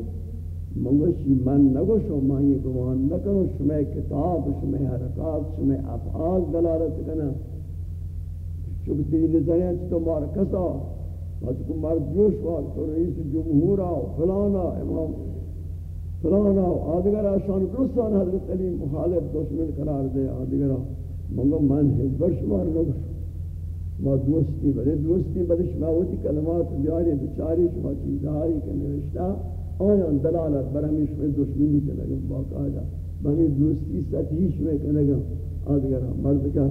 منگوشی، من نگوشو، من یہ گمان نہ کرو شمع کتاب، شمع حرکات، شمع افعال دلالت کنا چکتی لزرین چکا مار کسا، بس کو مار جوش وار، تو رئیس جمہور آو فلانا امام فلانا و آدگر آشان درستان حضرت علی مخالف دشمن قرار دے آدگر آدگرہ مگر من هی برش مار نگر ما دوستی بله دوستی بلهش ما وقتی کلمات بیاری بیچاریش ما چیزهایی که نوشته آیان دلالت بر همیش می دشمنی که نگم با کجا من دوستی ستیش می کنگم آدگر هم مرد که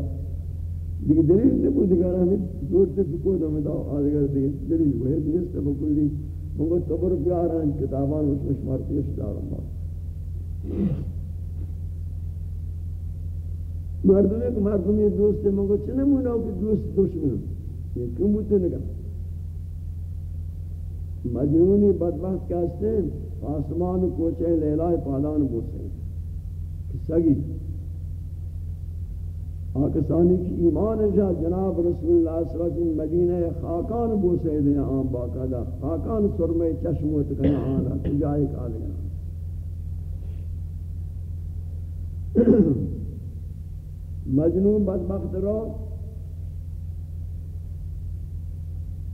دیگه دلیل نبود، دیگه را همین دور دید بکود هم دا آدگر دیگه دلیل وحید نیست بکلی. مگر تبر بیاران کتابان وشمش مرتیش دارم مرد مردم ایک مردم یہ دوست ہے مگو چه نمونه کی دوست دشمنم یکی بوده نگا مجنونی بدبخت کہتے ہیں آسمان کوچے لیلہ پالان بوتے ہیں سگی آکستانی کی ایمان جا، جناب رسول اللہ صلی اللہ علیہ وسلم مدینہ خاکان بوسے دیا آن باقاعدہ خاکان سرمے چشموت کنا آنا تجائے کالیا مجنون بدبخت رو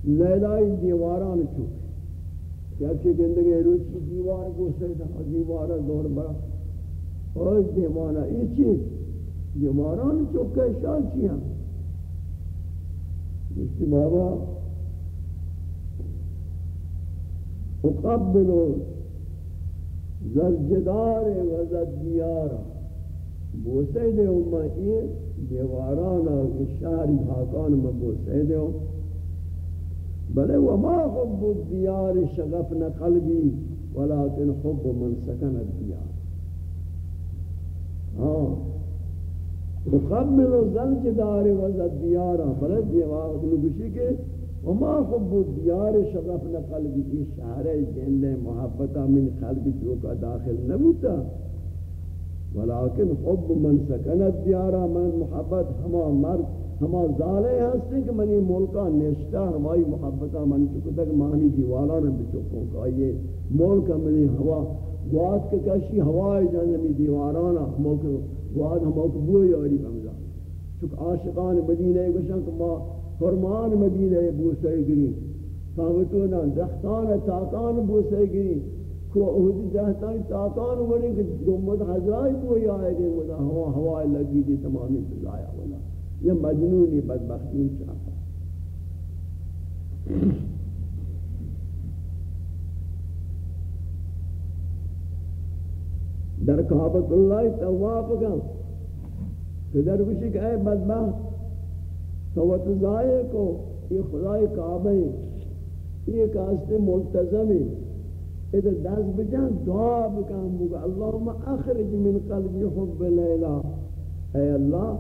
لیلائی دیواران چوک یا کہ گندگی روز دیوار کو سیدھا دیوارہ دور برا اور دیوانہ یہ دیواران چوک کا شان کیا جس بابا اقبلو زرجدار و زدیارہ بوسے دے امہ یہ دیواراں دا شہر حاکان میں بوسے دے بلے و ما حب الدیار شغفن قلبی، ولیکن حب من سکن الدیار۔ ہاں۔ مقبل زلج دار و وزد دیارا بلے دیوار نگشی کے و ما حب الدیار شغفن قلبی، یہ شہر جن محبتہ من قلبی جو کا داخل نبوتا ولكن حب من سکنت دیارا، من محبت ہما مرد، ہما ظالے ہستے کہ منی ملکہ نشتہ ہمائی محبتہ من چکتا کہ مہمی دیوالا نہ بچکوں کا یہ ملکہ منی ہوا گواد کے کشی ہوای جنمی دیوارانا ہموکہ گواد ہموکہ بوئی یاری بمزا۔ چکہ عاشقان مدینہ گوشن کہ ما فرمان مدینہ بوسے گری تاوتونا دختان تاکان بوسے گری کو اودی جاتا تاکان ورے کہ گمد کو یا ہے کہ وہ ہوا ہوا لگی تھی تمام ضائع ہونا یہ مجنونی بدبختی چاہتا۔ در کعبۃ اللہ طواف کا پدر وشی اے بدبخت، تو ضائع کو، یہ خدای کعبہ ہے۔ یہ کاستے ملتزم ہے۔ اذا دست بجن دعا بکن بگو. اللهم اخرج من قلبی حب لیلہ اے اللہ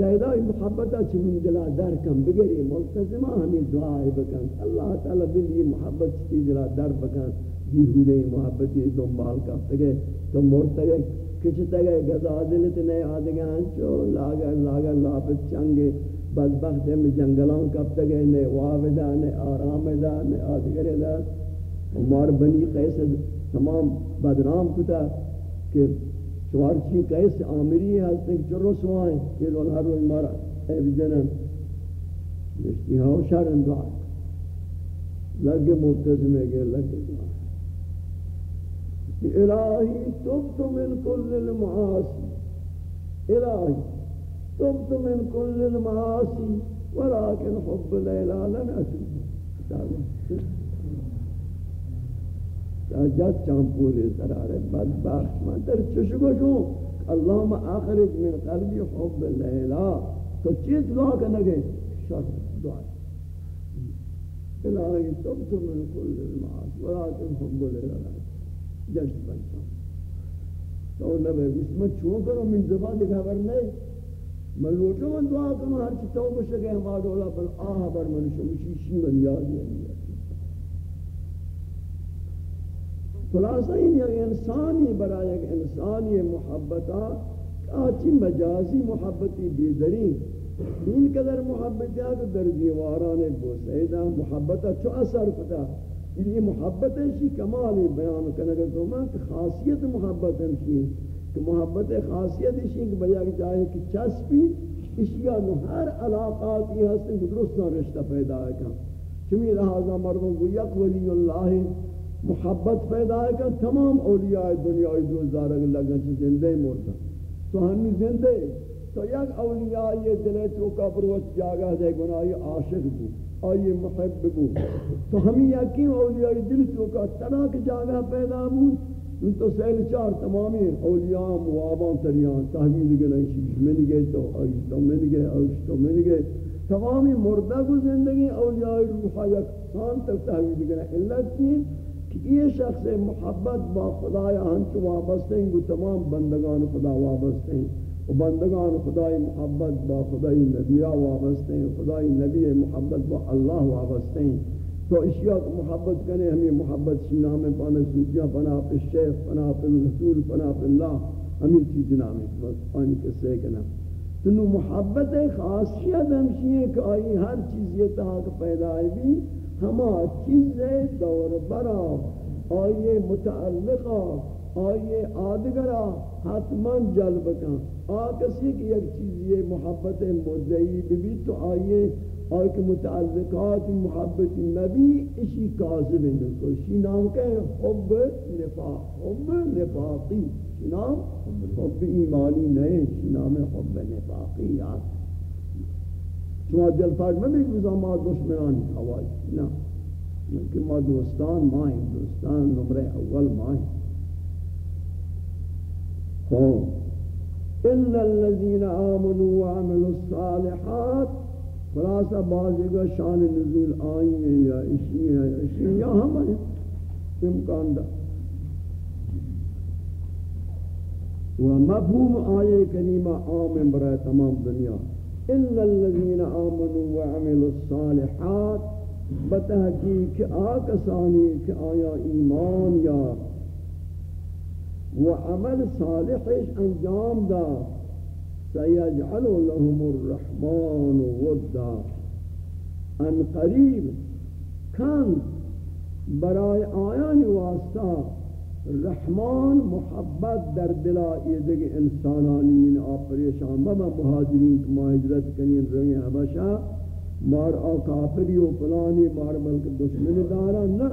لیلہ محبتا من دلا در کن. بگری ملتزمہ ہمیں دعای بکن. اللہ تعالی بلی محبت چی دلا در بکن. دی ہودے محبتی دنبال کا تگے تو مرتا گئے کچھ تگے گزا دلت نئے آدگان چو. لاغر لاغر لاپس چنگے بدبخت ہم جنگلان کب تگے نئے واودا نئے آرامدا نئے آدگردہ عمر بنی قیس تمام بدنام کتا کہ چوارچی قیس عامری ہستے کہ چرو سوائیں یہ لوگ ہر روز مارا ایب جنن رشتی ہاو شرن دعا لگے ملتزمے گئے، لگے دعا الہی تبت من کل المعاصی۔ الہی تبت من کل المعاصی۔ ولكن حب ليلى لم أتوب جد چامپوری قرار بدبخت من در چشگو اللہم اللهم آخرت من قلبی حب لیلا تو چیز دعا کرنے گئے شرط دعا. الہی تب تبت من کل المعاص ولاتن حب لیلا جد بنتا تو نبی اس میں چون کرو من زبان دکھا برنے ملوٹو من دعا کرو ہر چی توبہ شکے ہمارا اللہ بل آہ بر من شمشی شی یادی یاد خلاصہ این یک انسانی برای یک انسانی محبتا آچی مجازی محبتی بیدری این قدر محبت ہے در دیواران بوسیدہ محبتا چو اثر کتا؟ یعنی یہ محبت ہے کمال بیان کرنے کا تو میں کہ خاصیت محبت ہے کہ محبت خاصیت ہے کہ بیا کہ چاہے کہ چسپی، اشیاء نو ہر علاقات یہ ہستن درست رشتہ پیدا ہے کہ۔ چمی لہذا مردوں کو یک ولی اللہ محبت پیدا ہے کہ تمام اولیاء دنیا دو زارگ لگن سے زندے مرتا تو ہمیں زندے تو یک اولیاء یہ دلے تو کا پروت جاگہ دے گناہی عاشق بو، آئی محب بو۔ تو ہمیں یقین اولیاء دل تو کا تناک جاگہ پیدا بو ان تو سیل چار تمامی اولیاء موابان تریان، تحویل گلن شیش من گئے تو آئیش تو من گئے آئیش تو من گئے۔ تمامی مردہ کو زندگی اولیاء روحا یک سان تک تحویل گلن اللہ چین کہ یہ شخص محبت با خدا یا ہنچ وابستے ہیں تمام بندگان خدا وابستے ہیں۔ و بندگان خدای محبت با خدای نبی وابستے ہیں، خدای نبی محبت با اللہ وابستے ہیں۔ تو اشیاء کو محبت کریں ہمیں محبت شی نام پانا سوچیاں پناہ پر شیخ پناہ پر رسول پناہ پر اللہ، ہمیں چیز نام بس پانی کسے کنا تو نو محبت خاصیت ہمشی ہے کہ آئی ہر چیز یہ تاک پیدا ہے بھی ہما چیز دور برا. آئیے متعلقہ آئیے آدگرہ حتما جلب کن. آکسی کی ایک چیز یہ محبت مدعی بھی تو آئیے اور کہ متعلقات محبت نبی اسی کاذب ہیں تو اسی نام کہ حب نفاق. حب نفاقی. اسی نام حب ایمانی نہیں اسی نام حب نفاقی. یاد شما دل دلتاج نمی گوزا ما دشمنانی هوای. نه. بلکه ما دوستان ماهیم دوستان نمره اول ماهیم خب. الا الذين آمنوا وعملوا الصالحات خلاصہ بعضی کا شان نزول آئیں یا اشی ہے یا اشی ہے یا ہمیں امکان دا و مفہوم آئے کریمہ عام برای تمام دنیا. إلا الذين آمنوا وعملوا الصالحات بتحقیق آکسانی کہ آیا ایمان یا و عمل صالحش انجام دا سیجعل لهم الرحمن ودا۔ ان قریب کن برای آیان واسطہ رحمان محبت در دلا ایدگ انسانانی آپریشان. بما مہاجرین کما ہجرت کنین روی حبشہ مار آ و فلانی مار بلکہ دشمن دارا نہ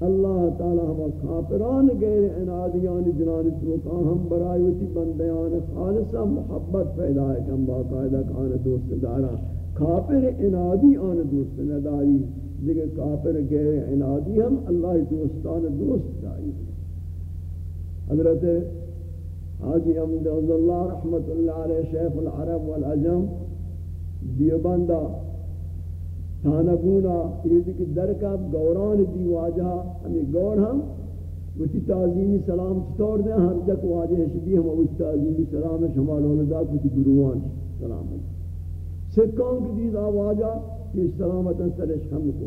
اللہ تعالی ہم کافران، غیر انادیان، جنان تو کا ہم برایوتی بندیان خالصہ محبت پیدا ہے کہ ہم باقاعدہ کان دوست دارا. کافر انادی آن دوست نداری. دیکھ کافر غیر انادی ہم، اللہ دوستان دوست داری. حضرت حاجی احمد اللہ رحمت اللہ علیہ شیخ العرب والعجم، دیوبندہ تانگونا یہ کہ درکا گوران دی واجہ، ہمیں گور ہم، وچی تعظیمی سلام چطور دیں، ہر جک واجہ شبی ہم وچی تعظیمی سلام شمال ہولدہ کچھ گروان سلام سکان کی دید آواجہ کہ سلامتا سرش ہم کو۔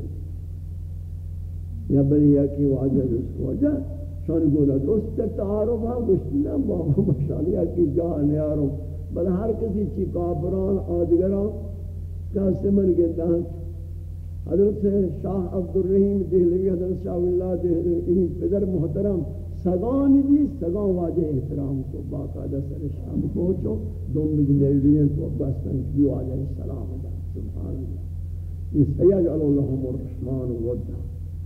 یا بلی یا کی واجہ رس واجہ۔ شان گولا، دوست تک تعارف ہاں گوشتی نا بابا مشالیہ کی جہاں نیاروں بل ہر کسی چی کافران، آدگران کہاستے من گندہ حضرت شاہ عبدالرحیم دہلوی، حضرت شاہ اللہ دہلوی پدر محترم سگان دی، سگان واجہ احترام کو، باقاعدہ سر شام پہنچو دوم بجلیلین تو بستن کی واجہ السلام دا، سبحان اللہ. یہ سیجعل اللہم الرحمن ودا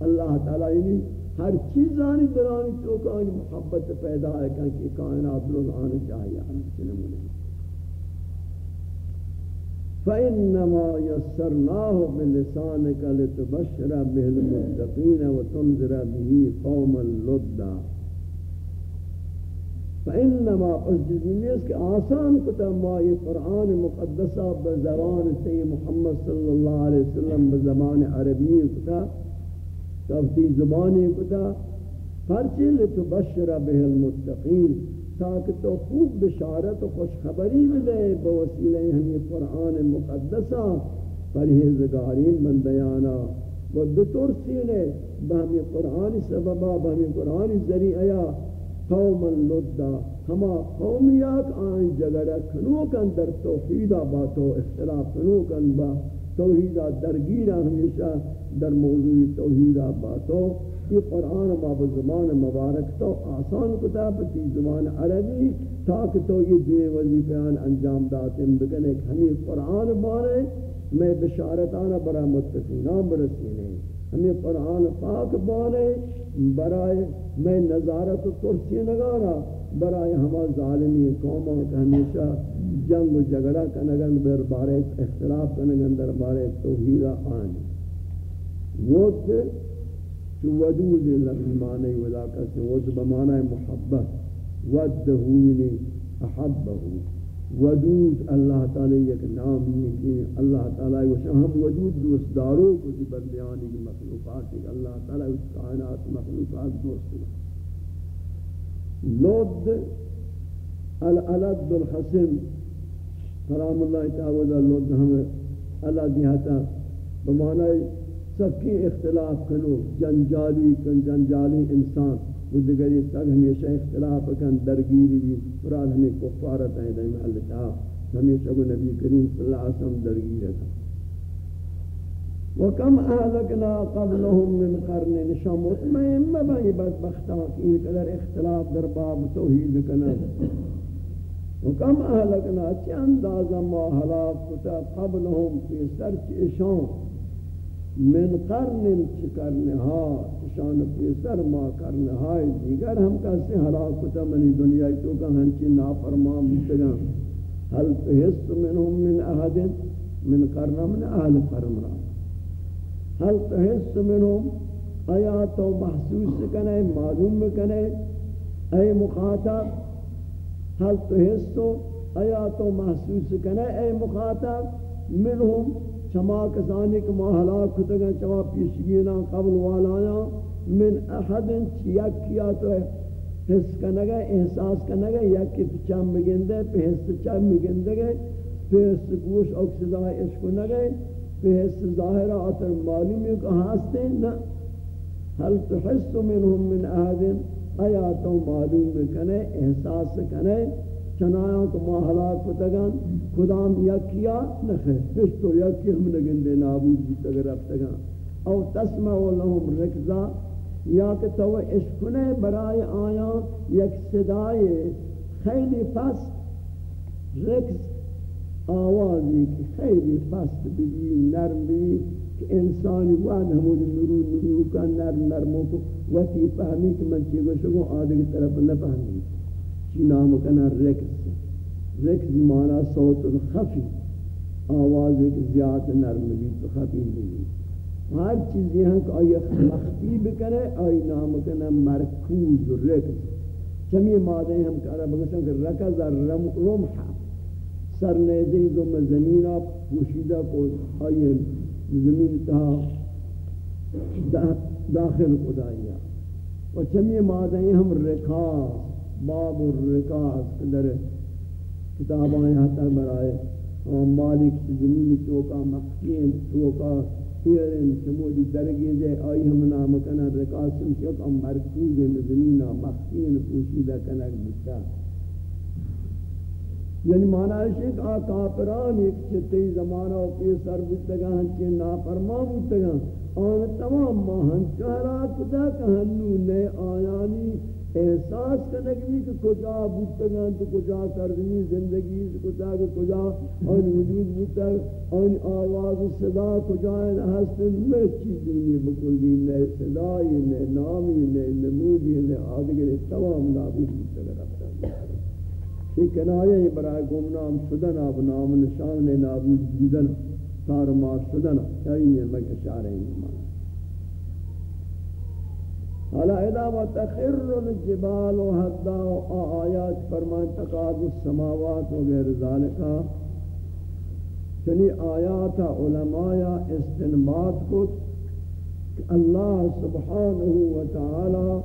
اللہ تعالی یعنی ہر چیز آنی درانی تو کہ محبت پیدا ہے کہ کائنات روز آنے چاہیے آنے چنمونے فإنما يسرناه بلسانك لتبشر به المتقين وتنذر به قوما لدا۔ فإنما قصد کہ آسان کتا ما یہ قرآن مقدسہ بزبان سی محمد صلی اللہ علیہ وسلم بزبان عربی کتا تفتی زبانی کتا پرچی لتبشر به المتقین تاکہ تو خوب بشارت و خوشخبری ملے بوسیلہ ہمیں قرآن مقدسہ، پرہیزگارین بندیانا و دتور سینے بہمی قرآن سببا بہمی قرآن ذریعہ۔ قوما لدہ ہما قومیات آئین جگڑا کنوکن در توحیدہ با تو اختلاف کنوکن با توحیدہ درگیرہ ہمیشہ۔ در موضوع توحیدہ با یہ قرآن ما بزمان مبارک تو آسان کتاب تی زمان عربی، تاکہ تو یہ دوے وظیفیان انجام داتیں بکنے ہمیں قرآن بارے میں بشارتانا برا متقینہ برسینے۔ ہمیں قرآن پاک بارے برائے میں نظارت ترسی نگارا، برائے ہما ظالمی قوموں کا ہمیشہ جنگ و جگڑا کنگن بر بارے اختلاف کنگن در بارے توحیدہ آنی۔ وقت چو ودود لفظ معنی ولا کسی ود بمعنی محبت ودہونی یعنی احبہو ودود اللہ تعالی یک نام یعنی نہیں اللہ تعالی و ہم ودود دوست دارو کو دی بندیانی کی مخلوقات اللہ تعالی اس کائنات مخلوقات دوست ہے۔ لود الالد الحسن سلام اللہ تعالی لود ہم اللہ دیہتا بمعنی سب کی اختلاف کنو، جنجالی کن، جنجالی انسان. وہ دیگری سگ ہمیشہ اختلاف کن، درگیری بھی. مراد ہمیں کفارت ہیں دائم اللہ تعالی ہمیشہ کو نبی کریم صلی اللہ علیہ وسلم درگیر ہے. وکم اہلکنا قبلهم من قرن؟ نشام مطمئن مبای بدبختان کہ این قدر اختلاف در باب توحید کنا وکم اہلکنا چی اندازہ ما حلاق کتا قبلهم فی سرچ اشان من قرن چکرنے ہا شان پیسر ما کرنے ہائے دیگر ہم کسی حلاکتا منی دنیا تو کہ ہنچی نافرمان بیتگا حل تحس منهم من احد؟ من قرن من اہل قرن را حل تحس منهم؟ آیا تو محسوس کنے معلوم کنے اے مخاطب حل تحس آیا تو محسوس کنے اے مخاطب؟ منهم چما کسانی کہ ما ہلاک کتگا چما پیشگینا قبل والایا من احد چیک کیا تو ہے حس کنگا، احساس کنگا یک کی چم بگندے پہ حس چم بگندے گئے پہ حس گوش اکسدا عشق نگے پہ حس ظاہرہ اتر معلوم ہے کہ ہاستے نا هل تحس منهم من احد؟ آیا تو معلوم کنے، احساس کنے چنایاں کو ما ہلاک کتگان خدام یکیا نخے اس تو یکی ہم نگندے نابود بھی تگر رفتگان او تسمع لهم رکزا. یا کہ تو اشکنے برائے آیا یک صدای خیلی پست رکز آوازی کہ خیلی پست بھی نرم بھی کہ انسانی وعد ہمود نرو نرو کا نرم نرموں کو وطی فہمی کہ من چیگو شکو آدھے کی طرف نہ فہمی چی نام کنا رکس رکس مانا صوت خفی، آواز ایک زیادہ نرم بھی تو خفی بھی ہر چیز یہاں کہ آئی مخفی بکنے آئی نام کنا مرکوز رکس چمی مادے ہم کہا بگشن کہ رکز رمحا سر نیدے دم زمینہ پوشیدہ کو آئی زمین تہا داخل خدایہ و چمی مادے ہم رکاس باب الرکاز در کتاب آیا تک برائے ہم مالک زمین چوکا مخفین چوکا پیرن چمودی درگی دے آئی ہم نام کنا رکاز سمشک مرکوز زمین مخفین پوشیدہ کنک بکتا یعنی معنی ہے کہ آ کافران ایک چھتے زمانہ و پیسر بودتگا ہنچے نافرما بودتگا آن تمام ماہن چہرات کتا کہ ہنو نئے آیانی احساس کنک بھی کہ کجا بودتگان تو کجا کردنی زندگی کجا کہ کجا ان وجود بودتا ان آواز و صدا کجا ہستن میں چیزی نہیں بکلی نئے صدای نئے نامی نئے نمودی نئے آدھگر تمام نابود بودتا رفتا یہ کنایہ برای گمنام شدن اب نام نشان، نابود بودن، تار مار شدن یعنی میں اشارہ ہیں حالا ادا و تخر الجبال و حدا و آیات فرمان تقاد السماوات و غیر ذالکا چنی یعنی آیات علماء استنباط کو کہ اللہ سبحانہ و تعالی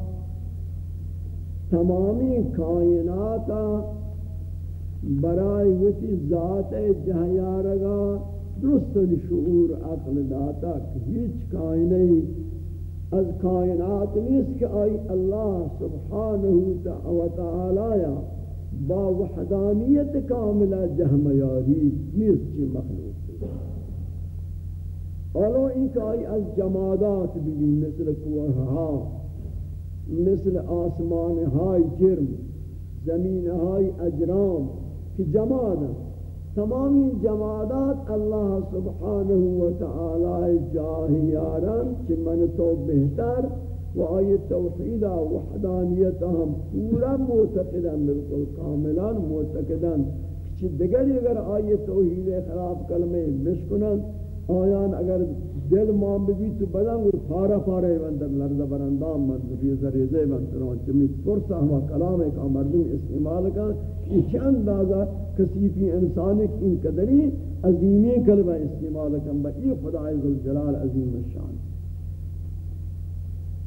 تمامی کائناتا برای وتی ذات جہیارگا درست شعور عقل داتا کہ ہیچ کائنی از کائنات نیست کہ آئی اللہ سبحانہ و تعالی با وحدانیت کاملہ جہمیاری نیست چی مخلوق اولو ایک آئی از جمادات بھی مثل کوہا مثل آسمان ہائی جرم زمین ہائی اجرام کہ جماد تمامی جمادات اللہ سبحانہ وتعالی جاہیاران چی من تو بہتر و آئی توحیدہ وحدانیت ہم پورا معتقدن، بالکل کاملان معتقدن چی دگر اگر آئی توحید خراب کلمے مشکنن آیان اگر دل مام بھی تو بدن اور پارا پارا اندر لرز برندام من ریز ریزے من ترون چمی ترسا ہوا کلام ایک مردم استعمال کا یہ چند اندازہ کسی فی انسان ان قدری عظیمی کلمہ استعمال کن. با ای خدا ذوالجلال عظیم الشان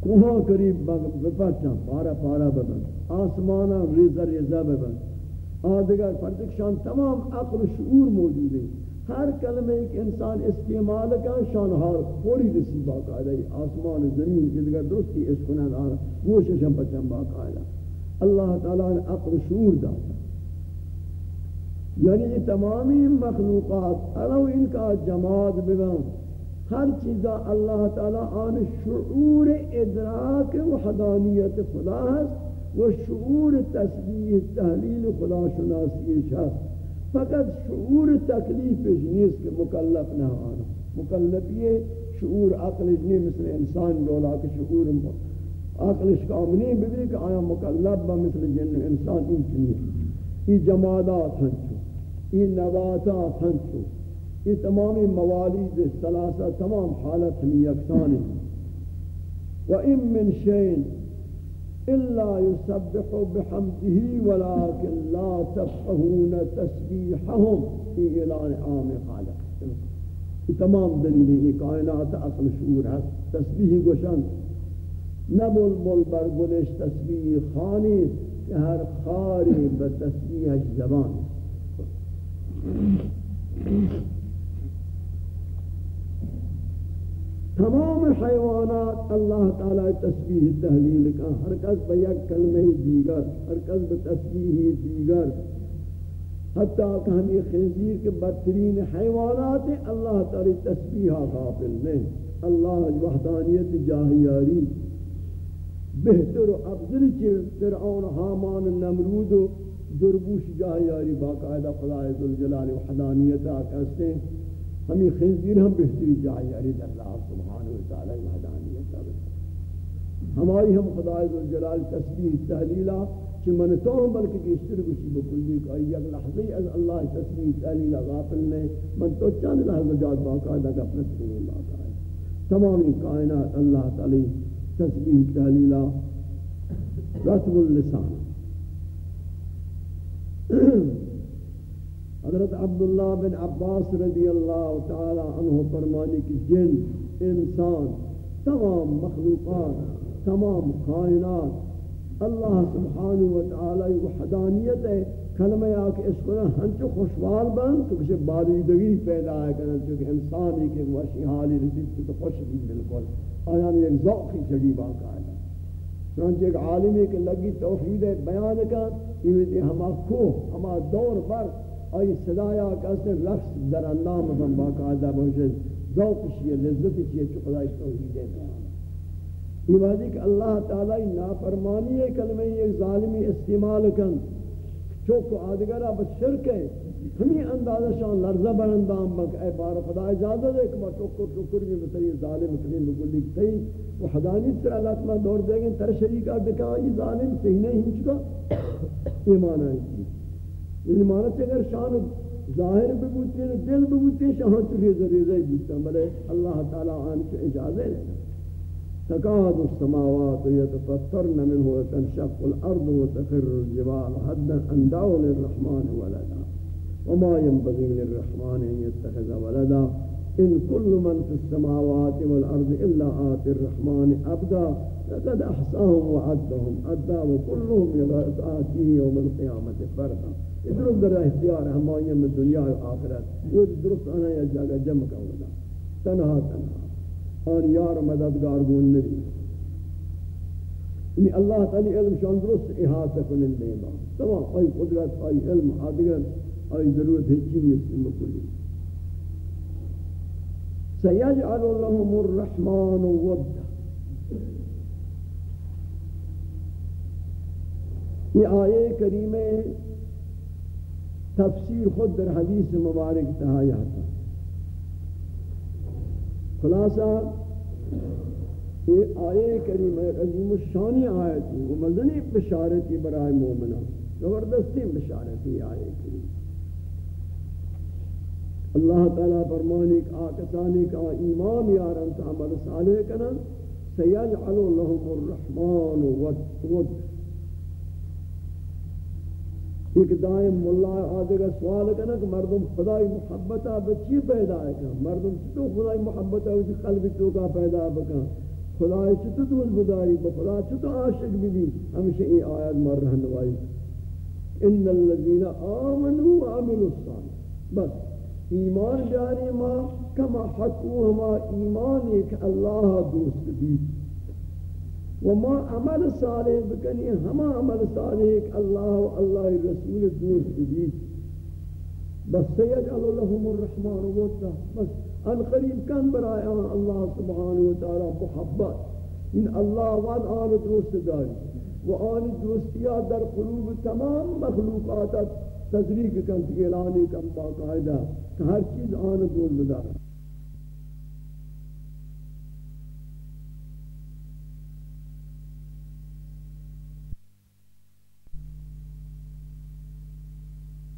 کوہاں قریب بپچا پارا پارا ببن آسمانا ریزہ ریزہ ببن آدگر پرتکشان تمام عقل و شعور موجود ہے ہر کلمہ ایک انسان استعمال کا شانہار پوری رسی باقاعدہ آسمان، زمین کے دیگر درستی اس کنن آنا گوششم بچن باقاعدہ۔ اللہ تعالیٰ نے عقل شعور داتا۔ یعنی یہ تمامی مخلوقات الو ان کا جماعت بگن ہر چیزا اللہ تعالیٰ آن شعور ادراک وحدانیت خدا ہے و شعور تسبیح تحلیل خدا شناسی شخص فقط شعور تکلیف نیست کہ مکلف نہ آنا مکلف یہ شعور عقل نہیں مثل انسان دولا کہ شعور عقلش کاملی بھی کہ آیا مکلف با مثل جن انسان این چنی یہ جمادات ہنچو یہ نباتات ہنچو یہ تمامی موالید سلاسہ تمام حالت ہمیں یکسان ہیں و وَإِن مِّن شَيْءٍ إلا يسبح بحمده ولكن لا تفقهون تسبيحهم. في إعلان عام خالق. تمام دلیل یہ کائنات عقل شعور ہے تسبیح گوشن. نبل بل بر گلش تسبیح خانی کہ ہر خاری بتسبیح زبان تمام حیوانات اللہ تعالی تسبیح تحلیل کا، ہر کس بہ یک کلمہ دیگر، ہر کس بہ تسبیح دیگر۔ حتیٰ کہ ہم یہ خنزیر کے بدترین حیوانات اللہ تعالی تسبیح غافل نہیں۔ اللہ وحدانیت جاہیاری۔ بہتر و افضل چیز فرعون، حامان، نمرود و دربوش جاہیاری باقاعدہ خدا عزالجلال وحدانیت آکستے۔ ہیں ہمیں خنزیر ہم بہتری جائے ارید اللہ سبحانہ وتعالی وحدانیت ہماری ہم خدا عزوجلال تسبیح تحلیلہ چی من تو ہم بلکہ گیشتر گوشی بکلی کہ یک لحظی از اللہ تسبیح تحلیلہ غافل نے، من تو چند لحظہ جات باقاعدہ کا گفنت کرنے باقاعدہ تمامی کائنات اللہ تعالی تسبیح تحلیلہ رسم اللسان۔ حضرت عبداللہ بن عباس رضی اللہ تعالی عنہ فرمانے کی جن، انسان، تمام مخلوقات تمام کائنات اللہ سبحانہ وتعالی وحدانیت ہے، کلمہ آکے اس کو ہنچو خوشوال بن، تو کچھ باریدگی پیدا ہے کرنا چونکہ انسان ایک ایک وشی حالی رسید تو خوش بھی بالکل۔ آیا نے ایک ذوقی چڑی باقا ہے۔ چنانچہ ایک عالمی کے لگی توحید ہے، بیان کا یہ ہما کو ہما دور پر آئی صدایا کسی رقص در اندام من باقاعدہ بہنشے ذوق شیئے لذت شیئے چو خدا توحید ہے۔ بیان یہ بات کہ اللہ تعالی نافرمانی ہے، کلمہ یہ ظالمی استعمال کن۔ چوک آدگرہ بس شرک ہے، ہمیں اندازہ شان لرزہ بر اندام بک، اے بار خدا اجازت ہے کہ میں ٹوکر ٹوکر بھی بسری ظالم کریم بکل لکھتے ہی۔ وہ حدانی سر اللہ تعالی دور دے گئے، تر شریکہ دکھا ہاں، یہ ظالم صحیح نہیں ہنچ کا ایمان ہے۔ یعنی مانا اگر شان ظاہر ببوتی ہے، دل ببوتی ہے، شان تو ریزہ ریزہ بیتا بلے اللہ تعالی آن کے اجازے لے تكاد السماوات يتفطرن منه وتنشق الأرض وتخر الجبال حدا أن دعوا للرحمن ولدا. وما ينبغي للرحمن أن يتخذ ولدا. إن كل من في السماوات والأرض إلا آتي الرحمن أبدا لقد أحصاهم وعدهم. أدا وكلهم آتيه يوم القيامة فردا. يدرس در اختيار همائية من الدنيا والآخرة يدرس أنا يجاك جمك أولا تنهى تنهى اور یار مددگار گون نبی. یعنی اللہ تعالی علم شان درست احاطہ کنن دے با. تمام آئی قدرت آئی علم آدگر آئی ضرورت ہے چیزی اس میں مکلی سيجعل لهم الرحمن ودا. یہ آیے کریمہ تفسیر خود در حدیث مبارک تہایا تھا خلاصہ، یہ آیے کریمہ عظیم الشانی آیت ہے وہ مزنی بشارتی برائے مومنہ زبردستی بشارتی آیے کریمہ۔ اللہ تعالیٰ فرمانی کہ آکتانی کا ایمان یارن تا عمل صالح کنن، سیجعل لهم الرحمن ود ایک دائم ملا آدھے آدھگا سوال کرنا کہ مردم خدای محبتا بچی پیدا ہے کہ مردم چطو خدای محبتا ہوتی قلب تو پیدا بکا؟ خدای چطو دول بداری بخدا چطو عاشق بھی دی؟ ہمیشہ یہ آیات مر رہنوائی ان الذین آمنوا وعملوا الصالح بس، ایمان جاری ما، کما حقو ہما ایمان ایک اللہ دوست بھی وما عمل صالح بکنی، ہما عمل صالح ایک اللہ و اللہ رسول دوست بھی بس سیجعل لهم الرحمن وطا. بس ان قریب کن برای آن اللہ سبحانہ وتعالی محبت. ان اللہ وعد آن دوست داری. و آن دوستیات در قلوب تمام مخلوقات تذریق کن اعلانی کن باقاعدہ کہ ہر چیز آن دول بدارا